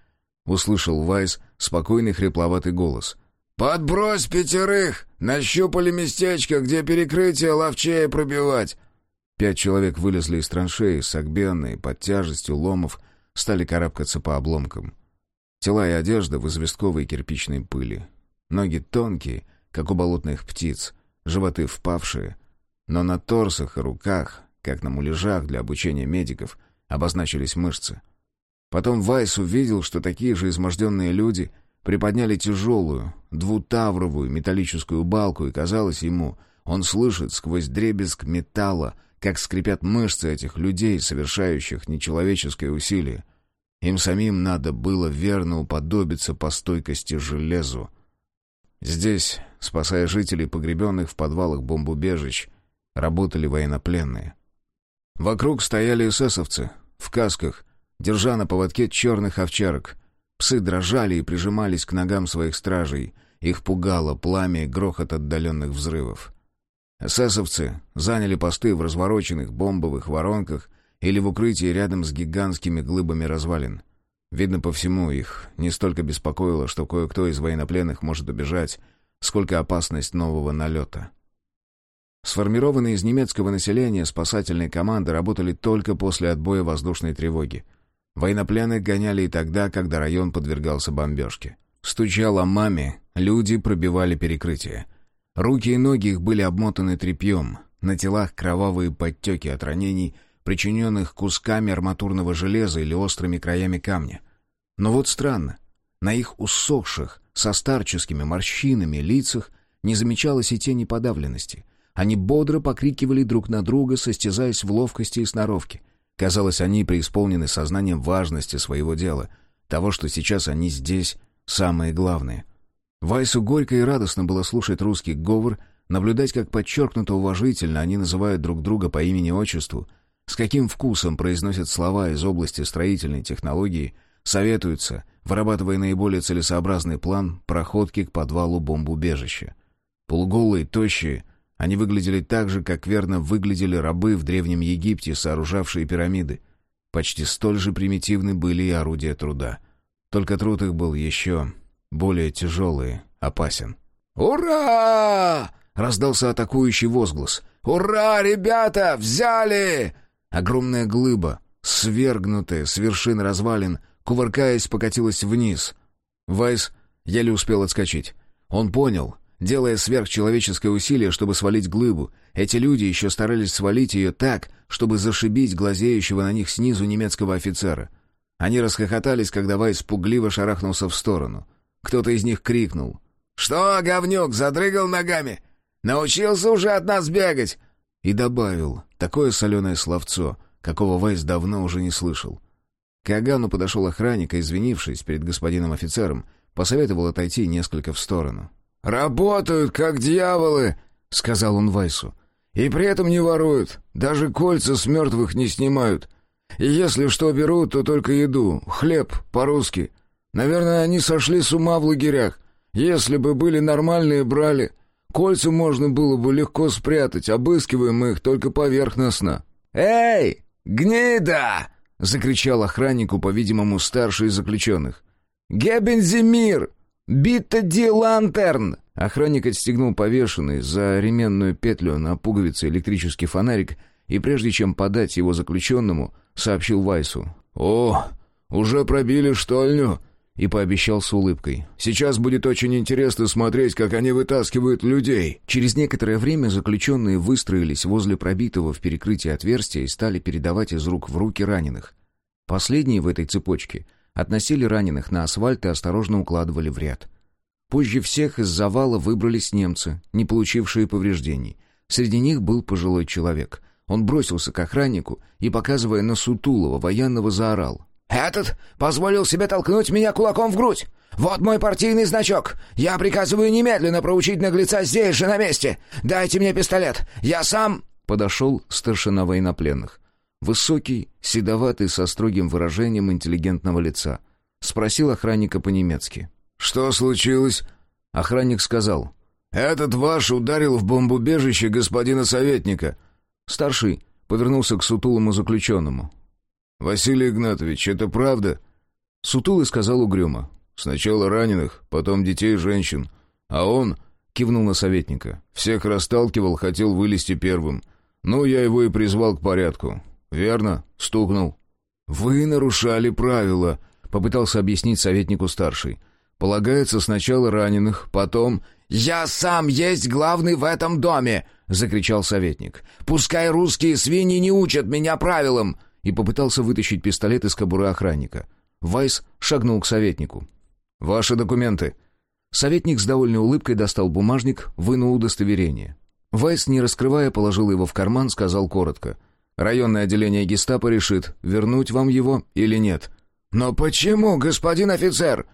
услышал Вайс спокойный хрипловатый голос. «Подбрось пятерых! Нащупали местечко, где перекрытие ловчее пробивать!» Пять человек вылезли из траншеи, согбенные, под тяжестью ломов, стали карабкаться по обломкам. Тела и одежда в известковой кирпичной пыли. Ноги тонкие, как у болотных птиц, животы впавшие, но на торсах и руках, как на муляжах для обучения медиков, обозначились мышцы. Потом Вайс увидел, что такие же изможденные люди приподняли тяжелую, двутавровую металлическую балку, и казалось ему, он слышит сквозь дребезг металла, как скрипят мышцы этих людей, совершающих нечеловеческое усилие. Им самим надо было верно уподобиться по стойкости железу. Здесь, спасая жителей, погребенных в подвалах бомбоубежищ, работали военнопленные. Вокруг стояли эсэсовцы в касках, держа на поводке черных овчарок. Псы дрожали и прижимались к ногам своих стражей. Их пугало пламя и грохот отдаленных взрывов. Эсэсовцы заняли посты в развороченных бомбовых воронках или в укрытии рядом с гигантскими глыбами развалин. Видно по всему, их не столько беспокоило, что кое-кто из военнопленных может убежать, сколько опасность нового налета. Сформированные из немецкого населения спасательные команды работали только после отбоя воздушной тревоги — Военнопленных гоняли и тогда, когда район подвергался бомбежке. Стучало маме, люди пробивали перекрытие. Руки и ноги их были обмотаны тряпьем, на телах кровавые подтеки от ранений, причиненных кусками арматурного железа или острыми краями камня. Но вот странно, на их усохших, со старческими морщинами лицах не замечалось и тени подавленности. Они бодро покрикивали друг на друга, состязаясь в ловкости и сноровке. Казалось, они преисполнены сознанием важности своего дела, того, что сейчас они здесь самые главные. Вайсу горько и радостно было слушать русский говор, наблюдать, как подчеркнуто уважительно они называют друг друга по имени-отчеству, с каким вкусом произносят слова из области строительной технологии, советуются, вырабатывая наиболее целесообразный план проходки к подвалу бомбоубежища. Полуголые, тощие, они выглядели так же, как верно выглядели рабы в Древнем Египте, сооружавшие пирамиды. Почти столь же примитивны были и орудия труда. Только труд их был еще более тяжелый, опасен. «Ура!» — раздался атакующий возглас. «Ура, ребята! Взяли!» Огромная глыба, свергнутая с вершин развалин, кувыркаясь, покатилась вниз. Вайс еле успел отскочить. Он понял, делая сверхчеловеческое усилие, чтобы свалить глыбу. Эти люди еще старались свалить ее так, чтобы зашибить глазеющего на них снизу немецкого офицера. Они расхохотались, когда Вайс пугливо шарахнулся в сторону. Кто-то из них крикнул. «Что, говнюк, задрыгал ногами? Научился уже от нас бегать?» И добавил такое соленое словцо, какого Вайс давно уже не слышал. К Агану подошел охранник, и, извинившись перед господином офицером, посоветовал отойти несколько в сторону. «Работают, как дьяволы!» — сказал он Вайсу. «И при этом не воруют, даже кольца с мертвых не снимают. И если что берут, то только еду, хлеб, по-русски. Наверное, они сошли с ума в лагерях. Если бы были нормальные, брали. Кольца можно было бы легко спрятать, обыскиваем их только поверхностно». «Эй, гнида!» — закричал охраннику, по-видимому, старший из заключенных. «Гебензимир! Битта ди лантерн!» Охранник отстегнул повешенный за ременную петлю на пуговице электрический фонарик и, прежде чем подать его заключенному, сообщил Вайсу. «О, уже пробили штольню!» и пообещал с улыбкой. «Сейчас будет очень интересно смотреть, как они вытаскивают людей». Через некоторое время заключенные выстроились возле пробитого в перекрытии отверстия и стали передавать из рук в руки раненых. Последние в этой цепочке относили раненых на асфальт и осторожно укладывали в ряд. Позже всех из завала выбрались немцы, не получившие повреждений. Среди них был пожилой человек. Он бросился к охраннику и, показывая на Сутулова, военного заорал. «Этот позволил себе толкнуть меня кулаком в грудь! Вот мой партийный значок! Я приказываю немедленно проучить наглеца здесь же, на месте! Дайте мне пистолет! Я сам...» Подошел старшина военнопленных. Высокий, седоватый, со строгим выражением интеллигентного лица. Спросил охранника по-немецки. «Что случилось?» Охранник сказал. «Этот ваш ударил в бомбоубежище господина советника». Старший повернулся к сутулому заключенному. «Василий Игнатович, это правда?» Сутулый сказал угрюмо. «Сначала раненых, потом детей и женщин. А он...» — кивнул на советника. «Всех расталкивал, хотел вылезти первым. Ну, я его и призвал к порядку. Верно?» — стукнул. «Вы нарушали правила», — попытался объяснить советнику старший. «Полагается сначала раненых, потом...» «Я сам есть главный в этом доме!» — закричал советник. «Пускай русские свиньи не учат меня правилам!» и попытался вытащить пистолет из кобуры охранника. Вайс шагнул к советнику. «Ваши документы». Советник с довольной улыбкой достал бумажник, вынул удостоверение. Вайс, не раскрывая, положил его в карман, сказал коротко. «Районное отделение гестапо решит, вернуть вам его или нет». «Но почему, господин офицер?»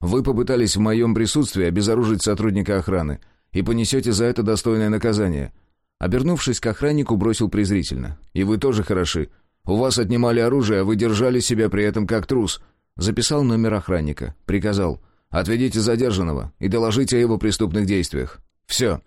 «Вы попытались в моем присутствии обезоружить сотрудника охраны и понесете за это достойное наказание». Обернувшись к охраннику, бросил презрительно. «И вы тоже хороши. У вас отнимали оружие, а вы держали себя при этом как трус». Записал номер охранника. Приказал. «Отведите задержанного и доложите о его преступных действиях». «Все».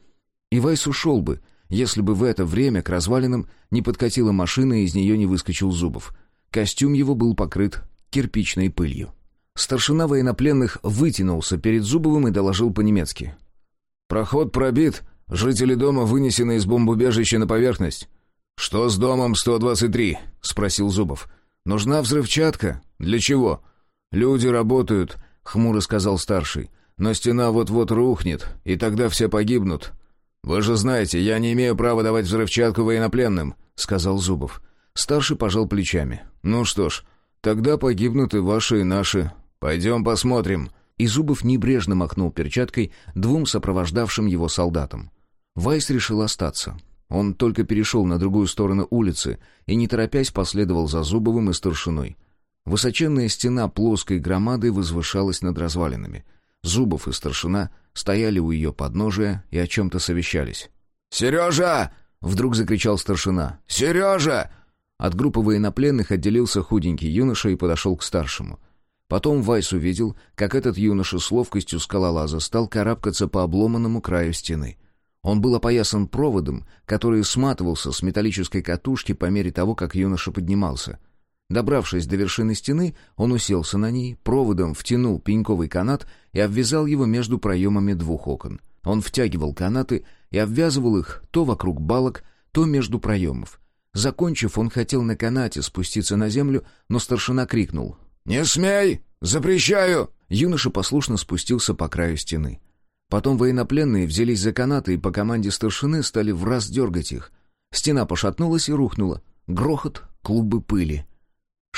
И Вайс ушел бы, если бы в это время к развалинам не подкатила машина и из нее не выскочил Зубов. Костюм его был покрыт кирпичной пылью. Старшина военнопленных вытянулся перед Зубовым и доложил по-немецки. «Проход пробит. Жители дома вынесены из бомбоубежища на поверхность. «Что с домом 123?» — спросил Зубов. «Нужна взрывчатка? Для чего?» «Люди работают», — хмуро сказал старший. «Но стена вот-вот рухнет, и тогда все погибнут». «Вы же знаете, я не имею права давать взрывчатку военнопленным», — сказал Зубов. Старший пожал плечами. «Ну что ж, тогда погибнут и ваши, и наши. Пойдем посмотрим». И Зубов небрежно махнул перчаткой двум сопровождавшим его солдатам. Вайс решил остаться. Он только перешел на другую сторону улицы и, не торопясь, последовал за Зубовым и старшиной. Высоченная стена плоской громадой возвышалась над развалинами. Зубов и старшина стояли у ее подножия и о чем-то совещались. «Сережа!» — вдруг закричал старшина. «Сережа!» От группы военнопленных отделился худенький юноша и подошел к старшему. Потом Вайс увидел, как этот юноша с ловкостью скалолаза стал карабкаться по обломанному краю стены. Он был опоясан проводом, который сматывался с металлической катушки по мере того, как юноша поднимался. Добравшись до вершины стены, он уселся на ней, проводом втянул пеньковый канат и обвязал его между проемами двух окон. Он втягивал канаты и обвязывал их то вокруг балок, то между проемов. Закончив, он хотел на канате спуститься на землю, но старшина крикнул «Не смей! Запрещаю!» Юноша послушно спустился по краю стены. Потом военнопленные взялись за канаты и по команде старшины стали в раз дергать их. Стена пошатнулась и рухнула. Грохот, клубы пыли.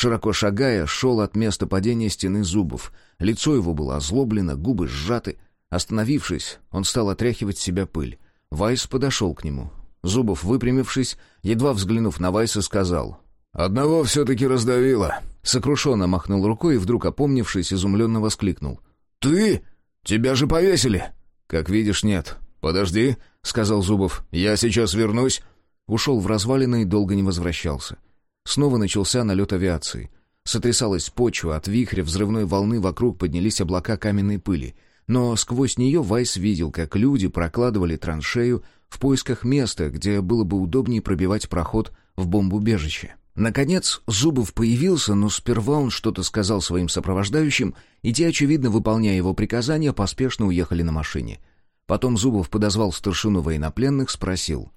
Широко шагая, шел от места падения стены зубов. Лицо его было озлоблено, губы сжаты. Остановившись, он стал отряхивать с себя пыль. Вайс подошел к нему. Зубов, выпрямившись, едва взглянув на Вайса, сказал «Одного все-таки раздавило». Сокрушенно махнул рукой и вдруг, опомнившись, изумленно воскликнул. «Ты? Тебя же повесили!» «Как видишь, нет. Подожди», — сказал Зубов. «Я сейчас вернусь». Ушел в развалины и долго не возвращался. Снова начался налет авиации. Сотрясалась почва, от вихря взрывной волны вокруг поднялись облака каменной пыли. Но сквозь нее Вайс видел, как люди прокладывали траншею в поисках места, где было бы удобнее пробивать проход в бомбубежище. Наконец, Зубов появился, но сперва он что-то сказал своим сопровождающим, и те, очевидно, выполняя его приказания, поспешно уехали на машине. Потом Зубов подозвал старшину военнопленных, спросил.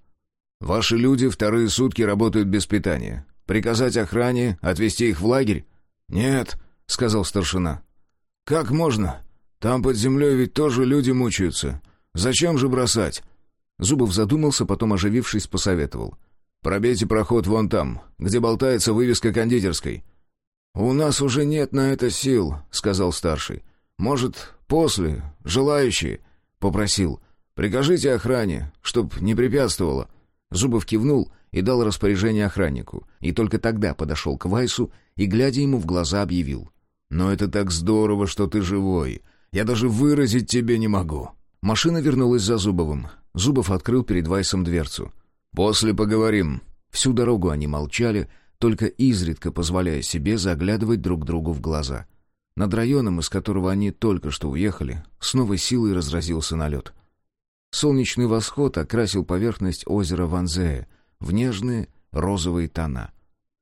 «Ваши люди вторые сутки работают без питания. Приказать охране отвезти их в лагерь?» «Нет», — сказал старшина. «Как можно? Там под землей ведь тоже люди мучаются. Зачем же бросать?» Зубов задумался, потом, оживившись, посоветовал. «Пробейте проход вон там, где болтается вывеска кондитерской». «У нас уже нет на это сил», — сказал старший. «Может, после, желающие?» — попросил. «Прикажите охране, чтоб не препятствовало». Зубов кивнул и дал распоряжение охраннику, и только тогда подошел к Вайсу и, глядя ему в глаза, объявил. «Но это так здорово, что ты живой. Я даже выразить тебе не могу». Машина вернулась за Зубовым. Зубов открыл перед Вайсом дверцу. «После поговорим». Всю дорогу они молчали, только изредка позволяя себе заглядывать друг другу в глаза. Над районом, из которого они только что уехали, с новой силой разразился налет. Солнечный восход окрасил поверхность озера Ванзея в нежные розовые тона.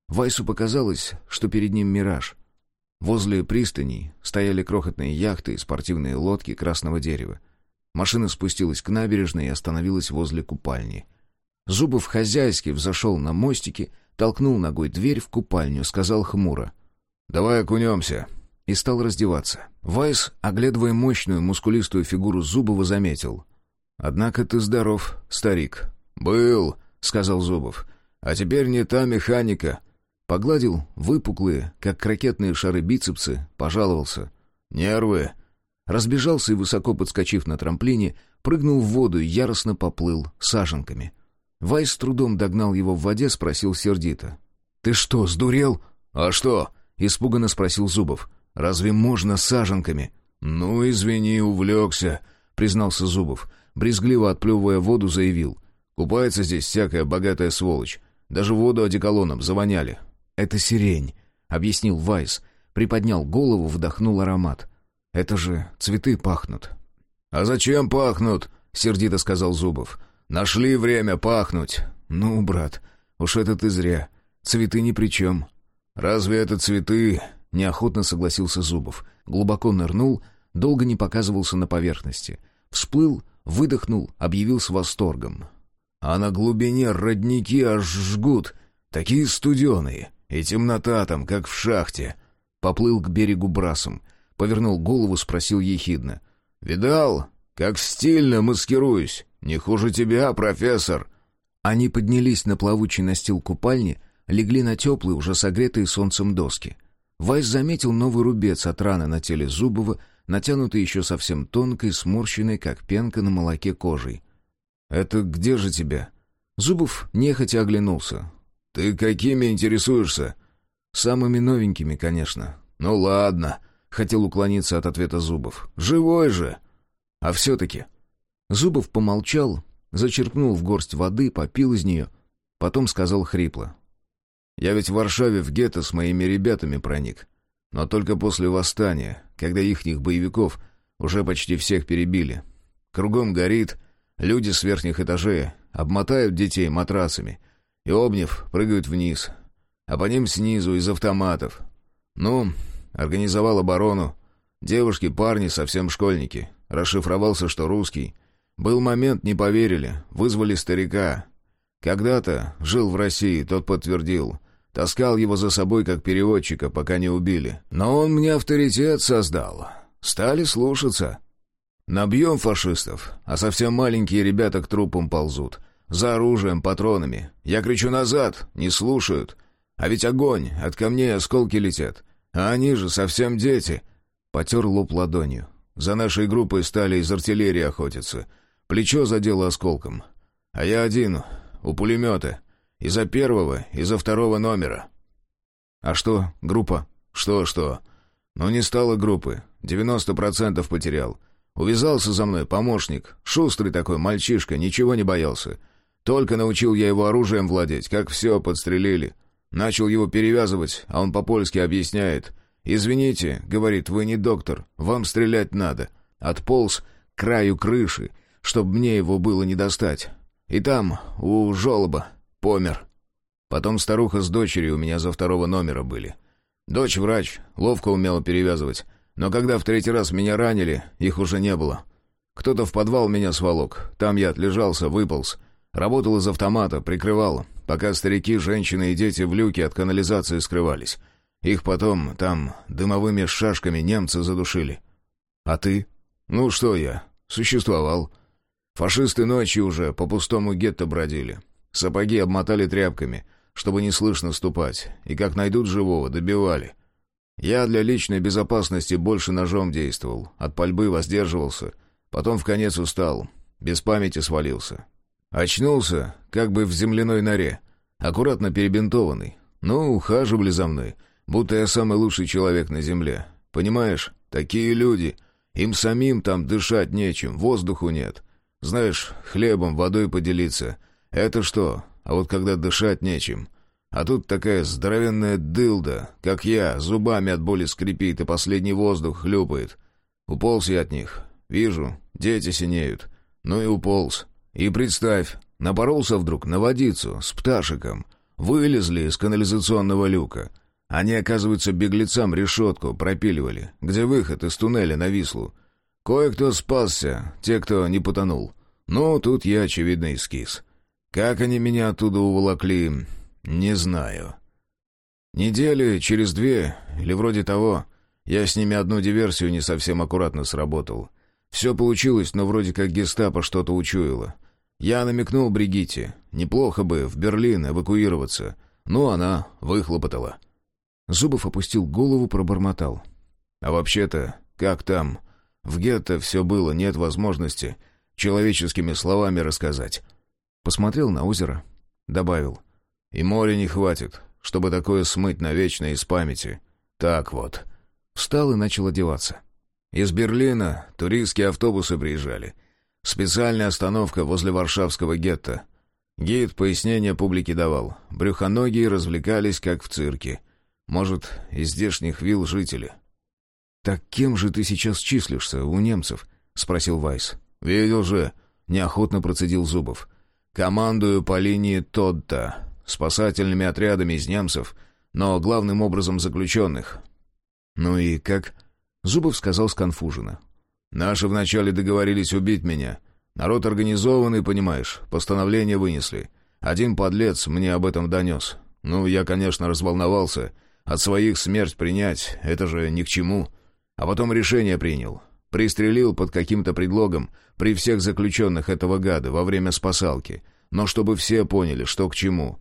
Вайсу показалось, что перед ним мираж. Возле пристани стояли крохотные яхты и спортивные лодки красного дерева. Машина спустилась к набережной и остановилась возле купальни — Зубов хозяйски взошел на мостики, толкнул ногой дверь в купальню, сказал хмуро. «Давай окунемся». И стал раздеваться. Вайс, оглядывая мощную мускулистую фигуру Зубова, заметил. «Однако ты здоров, старик». «Был», — сказал Зубов. «А теперь не та механика». Погладил выпуклые, как ракетные шары бицепсы, пожаловался. «Нервы». Разбежался и, высоко подскочив на трамплине, прыгнул в воду и яростно поплыл саженками. Вайс с трудом догнал его в воде, спросил сердито. «Ты что, сдурел?» «А что?» — испуганно спросил Зубов. «Разве можно саженками?» «Ну, извини, увлекся», — признался Зубов. Брезгливо отплевывая воду, заявил. «Купается здесь всякая богатая сволочь. Даже воду одеколоном завоняли». «Это сирень», — объяснил Вайс. Приподнял голову, вдохнул аромат. «Это же цветы пахнут». «А зачем пахнут?» — сердито сказал Зубов. Нашли время пахнуть. Ну, брат, уж это ты зря. Цветы ни при чем. Разве это цветы? Неохотно согласился Зубов. Глубоко нырнул, долго не показывался на поверхности. Всплыл, выдохнул, объявил с восторгом. А на глубине родники аж жгут. Такие студеные. И темнота там, как в шахте. Поплыл к берегу брасом. Повернул голову, спросил ехидно. «Видал, как стильно маскируюсь? Не хуже тебя, профессор!» Они поднялись на плавучий настил купальни, легли на теплые, уже согретые солнцем доски. Вайс заметил новый рубец от раны на теле Зубова, натянутый еще совсем тонкой, сморщенной, как пенка на молоке кожей. «Это где же тебя?» Зубов нехотя оглянулся. «Ты какими интересуешься?» «Самыми новенькими, конечно». «Ну ладно», — хотел уклониться от ответа Зубов. «Живой же!» «А все-таки...» Зубов помолчал, зачерпнул в горсть воды, попил из нее, потом сказал хрипло. «Я ведь в Варшаве в гетто с моими ребятами проник. Но только после восстания, когда ихних боевиков уже почти всех перебили. Кругом горит, люди с верхних этажей обмотают детей матрасами и, обняв, прыгают вниз, а по ним снизу из автоматов. Ну, организовал оборону. Девушки, парни, совсем школьники. Расшифровался, что русский. Был момент, не поверили, вызвали старика. Когда-то жил в России, тот подтвердил. Таскал его за собой как переводчика, пока не убили. Но он мне авторитет создал. Стали слушаться. Набьем фашистов, а совсем маленькие ребята к трупам ползут. За оружием, патронами. Я кричу назад, не слушают. А ведь огонь, от камней осколки летят. А они же совсем дети. Потер лоб ладонью. За нашей группой стали из артиллерии охотиться. Плечо задело осколком. А я один, у пулемета. Из-за первого, из-за второго номера. А что, группа? Что-что? Ну не стало группы. 90% потерял. Увязался за мной помощник. Шустрый такой мальчишка, ничего не боялся. Только научил я его оружием владеть, как все, подстрелили. Начал его перевязывать, а он по-польски объясняет. «Извините», — говорит, — «вы не доктор, вам стрелять надо». Отполз к краю крыши, чтобы мне его было не достать. И там, у жолоба, помер. Потом старуха с дочерью у меня за второго номера были. Дочь врач, ловко умела перевязывать. Но когда в третий раз меня ранили, их уже не было. Кто-то в подвал меня сволок. Там я отлежался, выполз. Работал из автомата, прикрывал, пока старики, женщины и дети в люке от канализации скрывались. Их потом там дымовыми шашками немцы задушили. А ты? Ну что я? Существовал. Фашисты ночью уже по пустому гетто бродили. Сапоги обмотали тряпками, чтобы не слышно ступать, и как найдут живого, добивали. Я для личной безопасности больше ножом действовал, от пальбы воздерживался, потом в конец устал, без памяти свалился. Очнулся, как бы в земляной норе, аккуратно перебинтованный. Ну, ухаживали за мной, будто я самый лучший человек на земле. Понимаешь, такие люди, им самим там дышать нечем, воздуху нет. Знаешь, хлебом, водой поделиться — это что? А вот когда дышать нечем. А тут такая здоровенная дылда, как я, зубами от боли скрипит и последний воздух хлюпает. Уполз я от них. Вижу, дети синеют. Ну и уполз. И представь, напоролся вдруг на водицу с пташиком. Вылезли из канализационного люка. Они, оказывается, беглецам решетку пропиливали, где выход из туннеля на Вислу. Кое-кто спасся, те, кто не потонул. Ну, тут я, очевидно, эскиз. Как они меня оттуда уволокли, не знаю. Недели через две, или вроде того, я с ними одну диверсию не совсем аккуратно сработал. Все получилось, но вроде как гестапо что-то учуяло. Я намекнул Бригитте, неплохо бы в Берлин эвакуироваться, но она выхлопотала. Зубов опустил голову, пробормотал. А вообще-то, как там? В гетто все было, нет возможности человеческими словами рассказать. Посмотрел на озеро, добавил. И моря не хватит, чтобы такое смыть навечно из памяти. Так вот. Встал и начал одеваться. Из Берлина туристские автобусы приезжали. Специальная остановка возле Варшавского гетто. Гид пояснения публике давал. Брюхоногие развлекались, как в цирке. Может, из здешних вилл жители. «Так кем же ты сейчас числишься у немцев?» — спросил Вайс. «Видел же», — неохотно процедил Зубов. «Командую по линии Тодда, спасательными отрядами из немцев, но главным образом заключенных». «Ну и как?» Зубов сказал сконфуженно. «Наши вначале договорились убить меня. Народ организованный, понимаешь, постановление вынесли. Один подлец мне об этом донес. Ну, я, конечно, разволновался. От своих смерть принять — это же ни к чему. А потом решение принял. Пристрелил под каким-то предлогом при всех заключенных этого гада во время спасалки. Но чтобы все поняли, что к чему.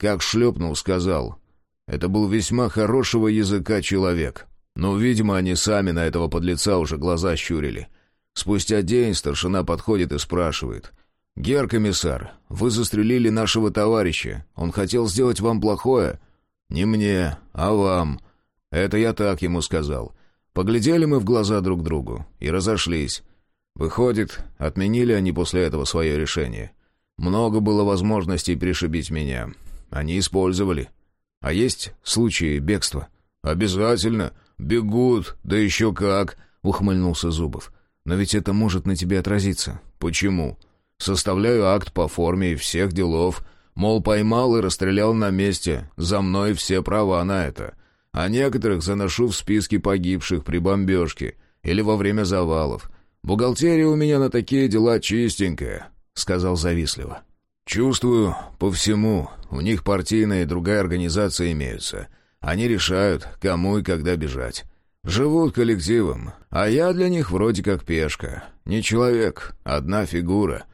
Как шлепнул, сказал. Это был весьма хорошего языка человек. Но, видимо, они сами на этого подлеца уже глаза щурили. Спустя день старшина подходит и спрашивает. «Гер, комиссар, вы застрелили нашего товарища. Он хотел сделать вам плохое?» «Не мне, а вам». Это я так ему сказал. Поглядели мы в глаза друг другу и разошлись. Выходит, отменили они после этого свое решение. Много было возможностей пришибить меня. Они использовали. А есть случаи бегства? Обязательно. Бегут, да еще как, ухмыльнулся Зубов. Но ведь это может на тебе отразиться. Почему? Составляю акт по форме и всех делов. Мол, поймал и расстрелял на месте. За мной все права на это а некоторых заношу в списки погибших при бомбежке или во время завалов. Бухгалтерия у меня на такие дела чистенькая», — сказал завистливо. «Чувствую по всему, у них партийная и другая организация имеются. Они решают, кому и когда бежать. Живут коллективом, а я для них вроде как пешка. Не человек, одна фигура».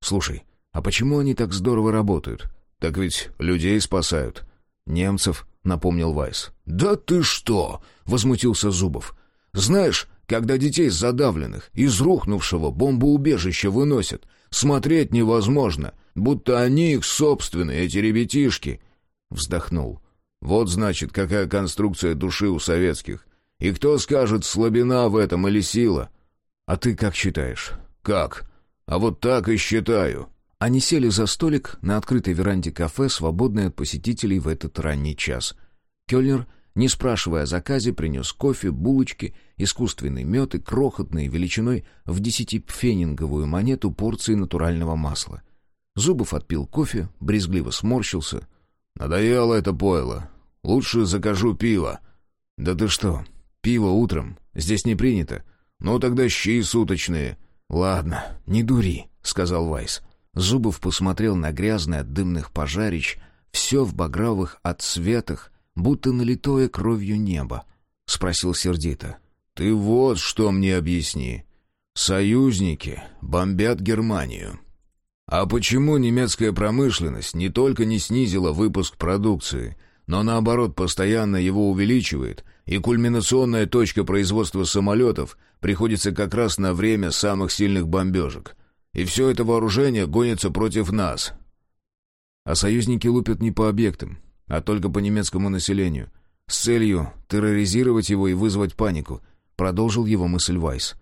«Слушай, а почему они так здорово работают? Так ведь людей спасают. Немцев, напомнил Вайс. «Да ты что!» — возмутился Зубов. «Знаешь, когда детей задавленных из рухнувшего бомбоубежища выносят, смотреть невозможно, будто они их собственные, эти ребятишки!» Вздохнул. «Вот, значит, какая конструкция души у советских. И кто скажет, слабина в этом или сила?» «А ты как считаешь?» «Как? А вот так и считаю». Они сели за столик на открытой веранде кафе, свободной от посетителей в этот ранний час — Кёльнер, не спрашивая о заказе, принес кофе, булочки, искусственный мед и крохотные величиной в десятипфенинговую монету порции натурального масла. Зубов отпил кофе, брезгливо сморщился. «Надоело это пойло. Лучше закажу пиво». «Да ты что, пиво утром? Здесь не принято. Ну тогда щи суточные». «Ладно, не дури», — сказал Вайс. Зубов посмотрел на грязный от дымных пожарищ, все в багровых отсветах, будто налитое кровью небо. Спросил сердито. «Ты вот что мне объясни. Союзники бомбят Германию. А почему немецкая промышленность не только не снизила выпуск продукции, но наоборот постоянно его увеличивает, и кульминационная точка производства самолетов приходится как раз на время самых сильных бомбежек? И все это вооружение гонится против нас». А союзники лупят не по объектам, а только по немецкому населению, с целью терроризировать его и вызвать панику, продолжил его мысль Вайс.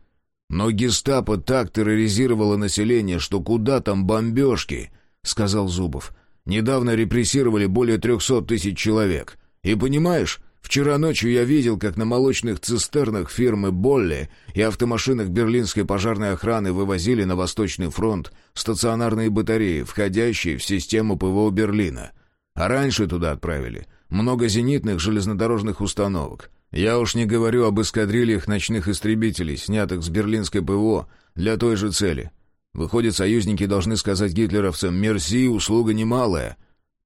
Но гестапо так терроризировало население, что куда там бомбежки, сказал Зубов. Недавно репрессировали более трехсот тысяч человек. И понимаешь, Вчера ночью я видел, как на молочных цистернах фирмы «Болли» и автомашинах берлинской пожарной охраны вывозили на Восточный фронт стационарные батареи, входящие в систему ПВО Берлина. А раньше туда отправили много зенитных железнодорожных установок. Я уж не говорю об эскадрильях ночных истребителей, снятых с берлинской ПВО для той же цели. Выходит, союзники должны сказать гитлеровцам «Мерси, услуга немалая».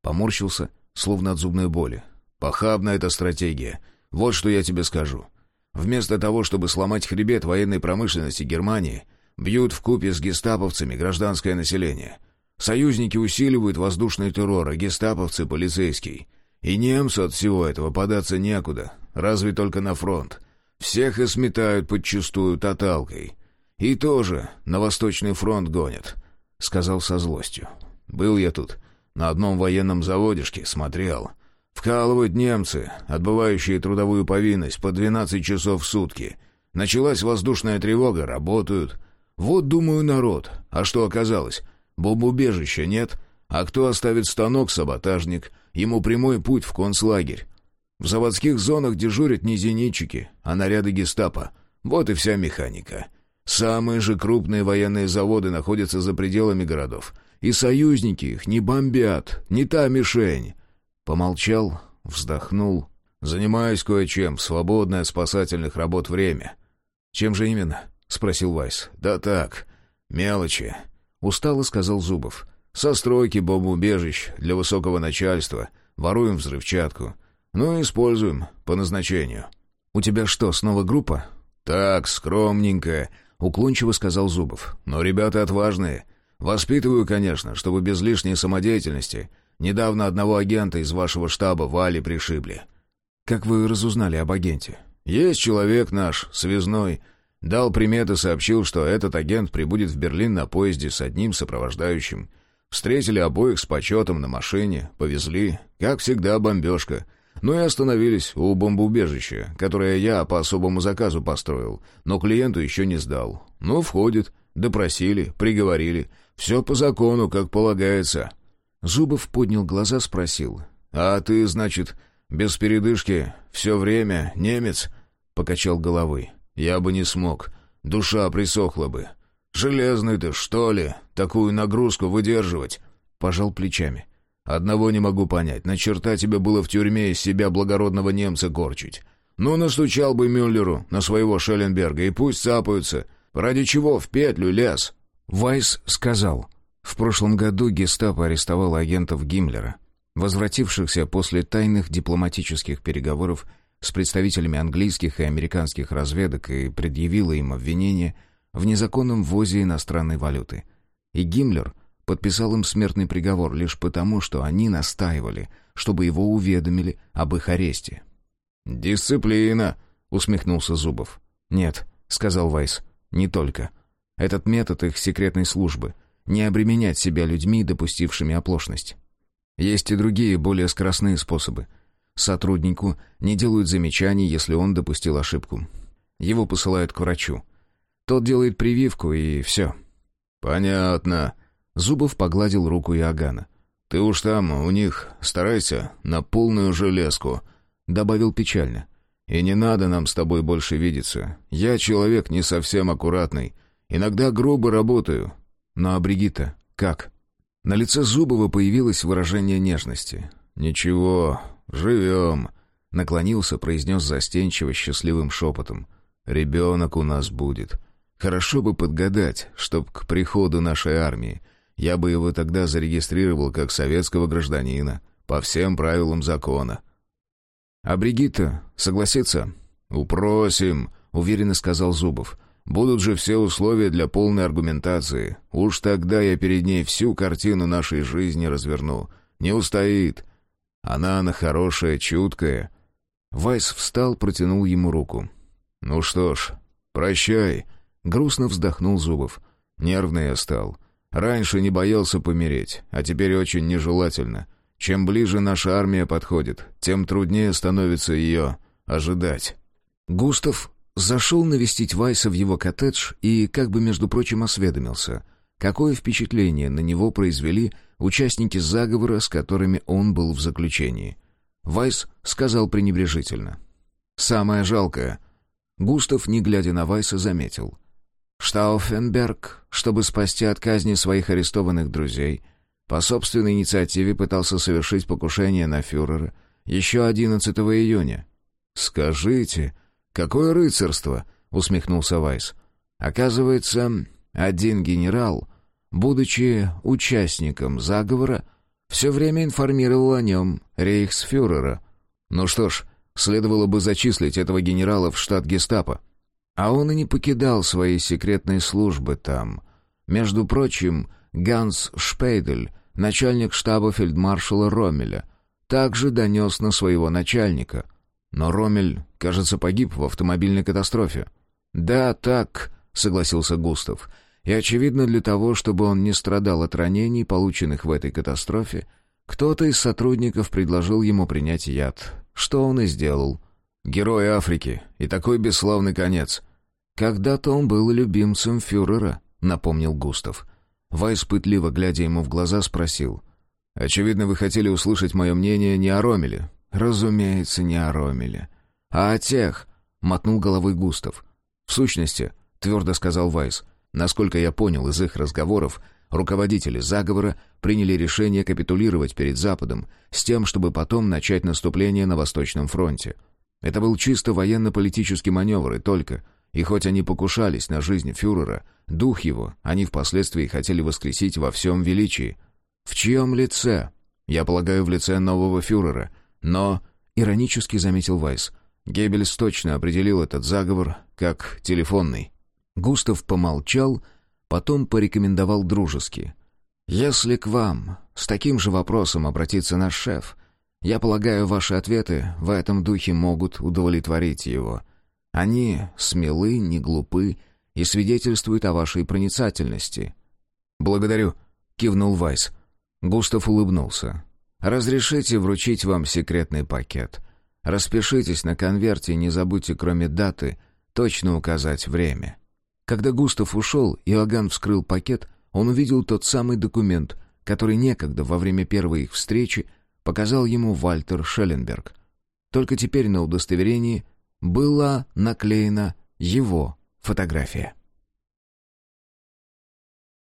Поморщился, словно от зубной боли. Похабна эта стратегия. Вот что я тебе скажу. Вместо того, чтобы сломать хребет военной промышленности Германии, бьют в купе с гестаповцами гражданское население — Союзники усиливают воздушный террор, а гестаповцы — полицейский. И немцу от всего этого податься некуда, разве только на фронт. Всех и сметают подчистую тоталкой. И тоже на Восточный фронт гонят, — сказал со злостью. Был я тут, на одном военном заводишке, смотрел. Вкалывают немцы, отбывающие трудовую повинность по 12 часов в сутки. Началась воздушная тревога, работают. Вот, думаю, народ. А что оказалось? Бомбоубежища нет, а кто оставит станок, саботажник. Ему прямой путь в концлагерь. В заводских зонах дежурят не зенитчики, а наряды гестапо. Вот и вся механика. Самые же крупные военные заводы находятся за пределами городов. И союзники их не бомбят, не та мишень. Помолчал, вздохнул. Занимаюсь кое-чем свободное от спасательных работ время. «Чем же именно?» — спросил Вайс. «Да так, мелочи. Устало сказал Зубов. «Со стройки бомбоубежищ для высокого начальства. Воруем взрывчатку. Ну используем по назначению». «У тебя что, снова группа?» «Так, скромненько», — уклончиво сказал Зубов. «Но ребята отважные. Воспитываю, конечно, чтобы без лишней самодеятельности. Недавно одного агента из вашего штаба Вали пришибли». «Как вы разузнали об агенте?» «Есть человек наш, связной. Дал приметы, сообщил, что этот агент прибудет в Берлин на поезде с одним сопровождающим. Встретили обоих с почетом на машине, повезли. Как всегда, бомбежка. Ну и остановились у бомбоубежища, которое я по особому заказу построил, но клиенту еще не сдал. Ну, входит, допросили, приговорили. Все по закону, как полагается». Зубов поднял глаза, спросил. «А ты, значит, без передышки, все время, немец?» Покачал головой. «Я бы не смог. Душа присохла бы. Железный ты, что ли, такую нагрузку выдерживать?» Пожал плечами. «Одного не могу понять. На черта тебе было в тюрьме из себя благородного немца корчить. Ну, настучал бы Мюллеру на своего Шелленберга, и пусть цапаются. Ради чего в петлю лез?» Вайс сказал, в прошлом году гестапо арестовало агентов Гиммлера, возвратившихся после тайных дипломатических переговоров с представителями английских и американских разведок и предъявило им обвинение в незаконном ввозе иностранной валюты. И Гиммлер подписал им смертный приговор лишь потому, что они настаивали, чтобы его уведомили об их аресте. «Дисциплина!» — усмехнулся Зубов. «Нет», — сказал Вайс, — «не только. Этот метод их секретной службы — не обременять себя людьми, допустившими оплошность. Есть и другие, более скоростные способы. Сотруднику не делают замечаний, если он допустил ошибку. Его посылают к врачу. Тот делает прививку, и все. «Понятно». Зубов погладил руку Иоганна. «Ты уж там, у них, старайся на полную железку», — добавил печально. «И не надо нам с тобой больше видеться. Я человек не совсем аккуратный. Иногда грубо работаю. Ну а Бригитта как? На лице Зубова появилось выражение нежности. «Ничего, живем», — наклонился, произнес застенчиво счастливым шепотом. «Ребенок у нас будет. Хорошо бы подгадать, чтоб к приходу нашей армии. Я бы его тогда зарегистрировал как советского гражданина, по всем правилам закона». «А Бригитта согласится?» «Упросим», — уверенно сказал Зубов. Будут же все условия для полной аргументации. Уж тогда я перед ней всю картину нашей жизни разверну. Не устоит. Она, она хорошая, чуткая». Вайс встал, протянул ему руку. «Ну что ж, прощай», — грустно вздохнул Зубов. «Нервный я стал. Раньше не боялся помереть, а теперь очень нежелательно. Чем ближе наша армия подходит, тем труднее становится ее ожидать». Густав Зашел навестить Вайса в его коттедж и, как бы между прочим, осведомился, какое впечатление на него произвели участники заговора, с которыми он был в заключении. Вайс сказал пренебрежительно. «Самое жалкое». Густав, не глядя на Вайса, заметил. Штауфенберг, чтобы спасти от казни своих арестованных друзей, по собственной инициативе пытался совершить покушение на фюрера еще 11 июня. «Скажите», «Какое рыцарство!» — усмехнулся Вайс. «Оказывается, один генерал, будучи участником заговора, все время информировал о нем рейхсфюрера. Ну что ж, следовало бы зачислить этого генерала в штат гестапо. А он и не покидал своей секретной службы там. Между прочим, Ганс Шпейдель, начальник штаба фельдмаршала Ромеля, также донес на своего начальника — но Ромель, кажется, погиб в автомобильной катастрофе. «Да, так», — согласился Густав. «И, очевидно, для того, чтобы он не страдал от ранений, полученных в этой катастрофе, кто-то из сотрудников предложил ему принять яд. Что он и сделал. Герой Африки. И такой бесславный конец». «Когда-то он был любимцем фюрера», — напомнил Густав. Вайс, пытливо глядя ему в глаза, спросил. «Очевидно, вы хотели услышать мое мнение не о Ромеле. «Разумеется, не о Ромеле. А о тех», — мотнул головой Густав. «В сущности», — твердо сказал Вайс, «насколько я понял из их разговоров, руководители заговора приняли решение капитулировать перед Западом с тем, чтобы потом начать наступление на Восточном фронте. Это был чисто военно-политический маневр и только. И хоть они покушались на жизнь фюрера, дух его они впоследствии хотели воскресить во всем величии. В чьем лице? Я полагаю, в лице нового фюрера — но, иронически заметил Вайс, Геббельс точно определил этот заговор как телефонный. Густав помолчал, потом порекомендовал дружески. «Если к вам с таким же вопросом обратится наш шеф, я полагаю, ваши ответы в этом духе могут удовлетворить его. Они смелы, не глупы и свидетельствуют о вашей проницательности». «Благодарю», — кивнул Вайс. Густав улыбнулся. «Разрешите вручить вам секретный пакет. Распишитесь на конверте и не забудьте, кроме даты, точно указать время». Когда Густав ушел, Иоганн вскрыл пакет, он увидел тот самый документ, который некогда во время первой их встречи показал ему Вальтер Шелленберг. Только теперь на удостоверении была наклеена его фотография.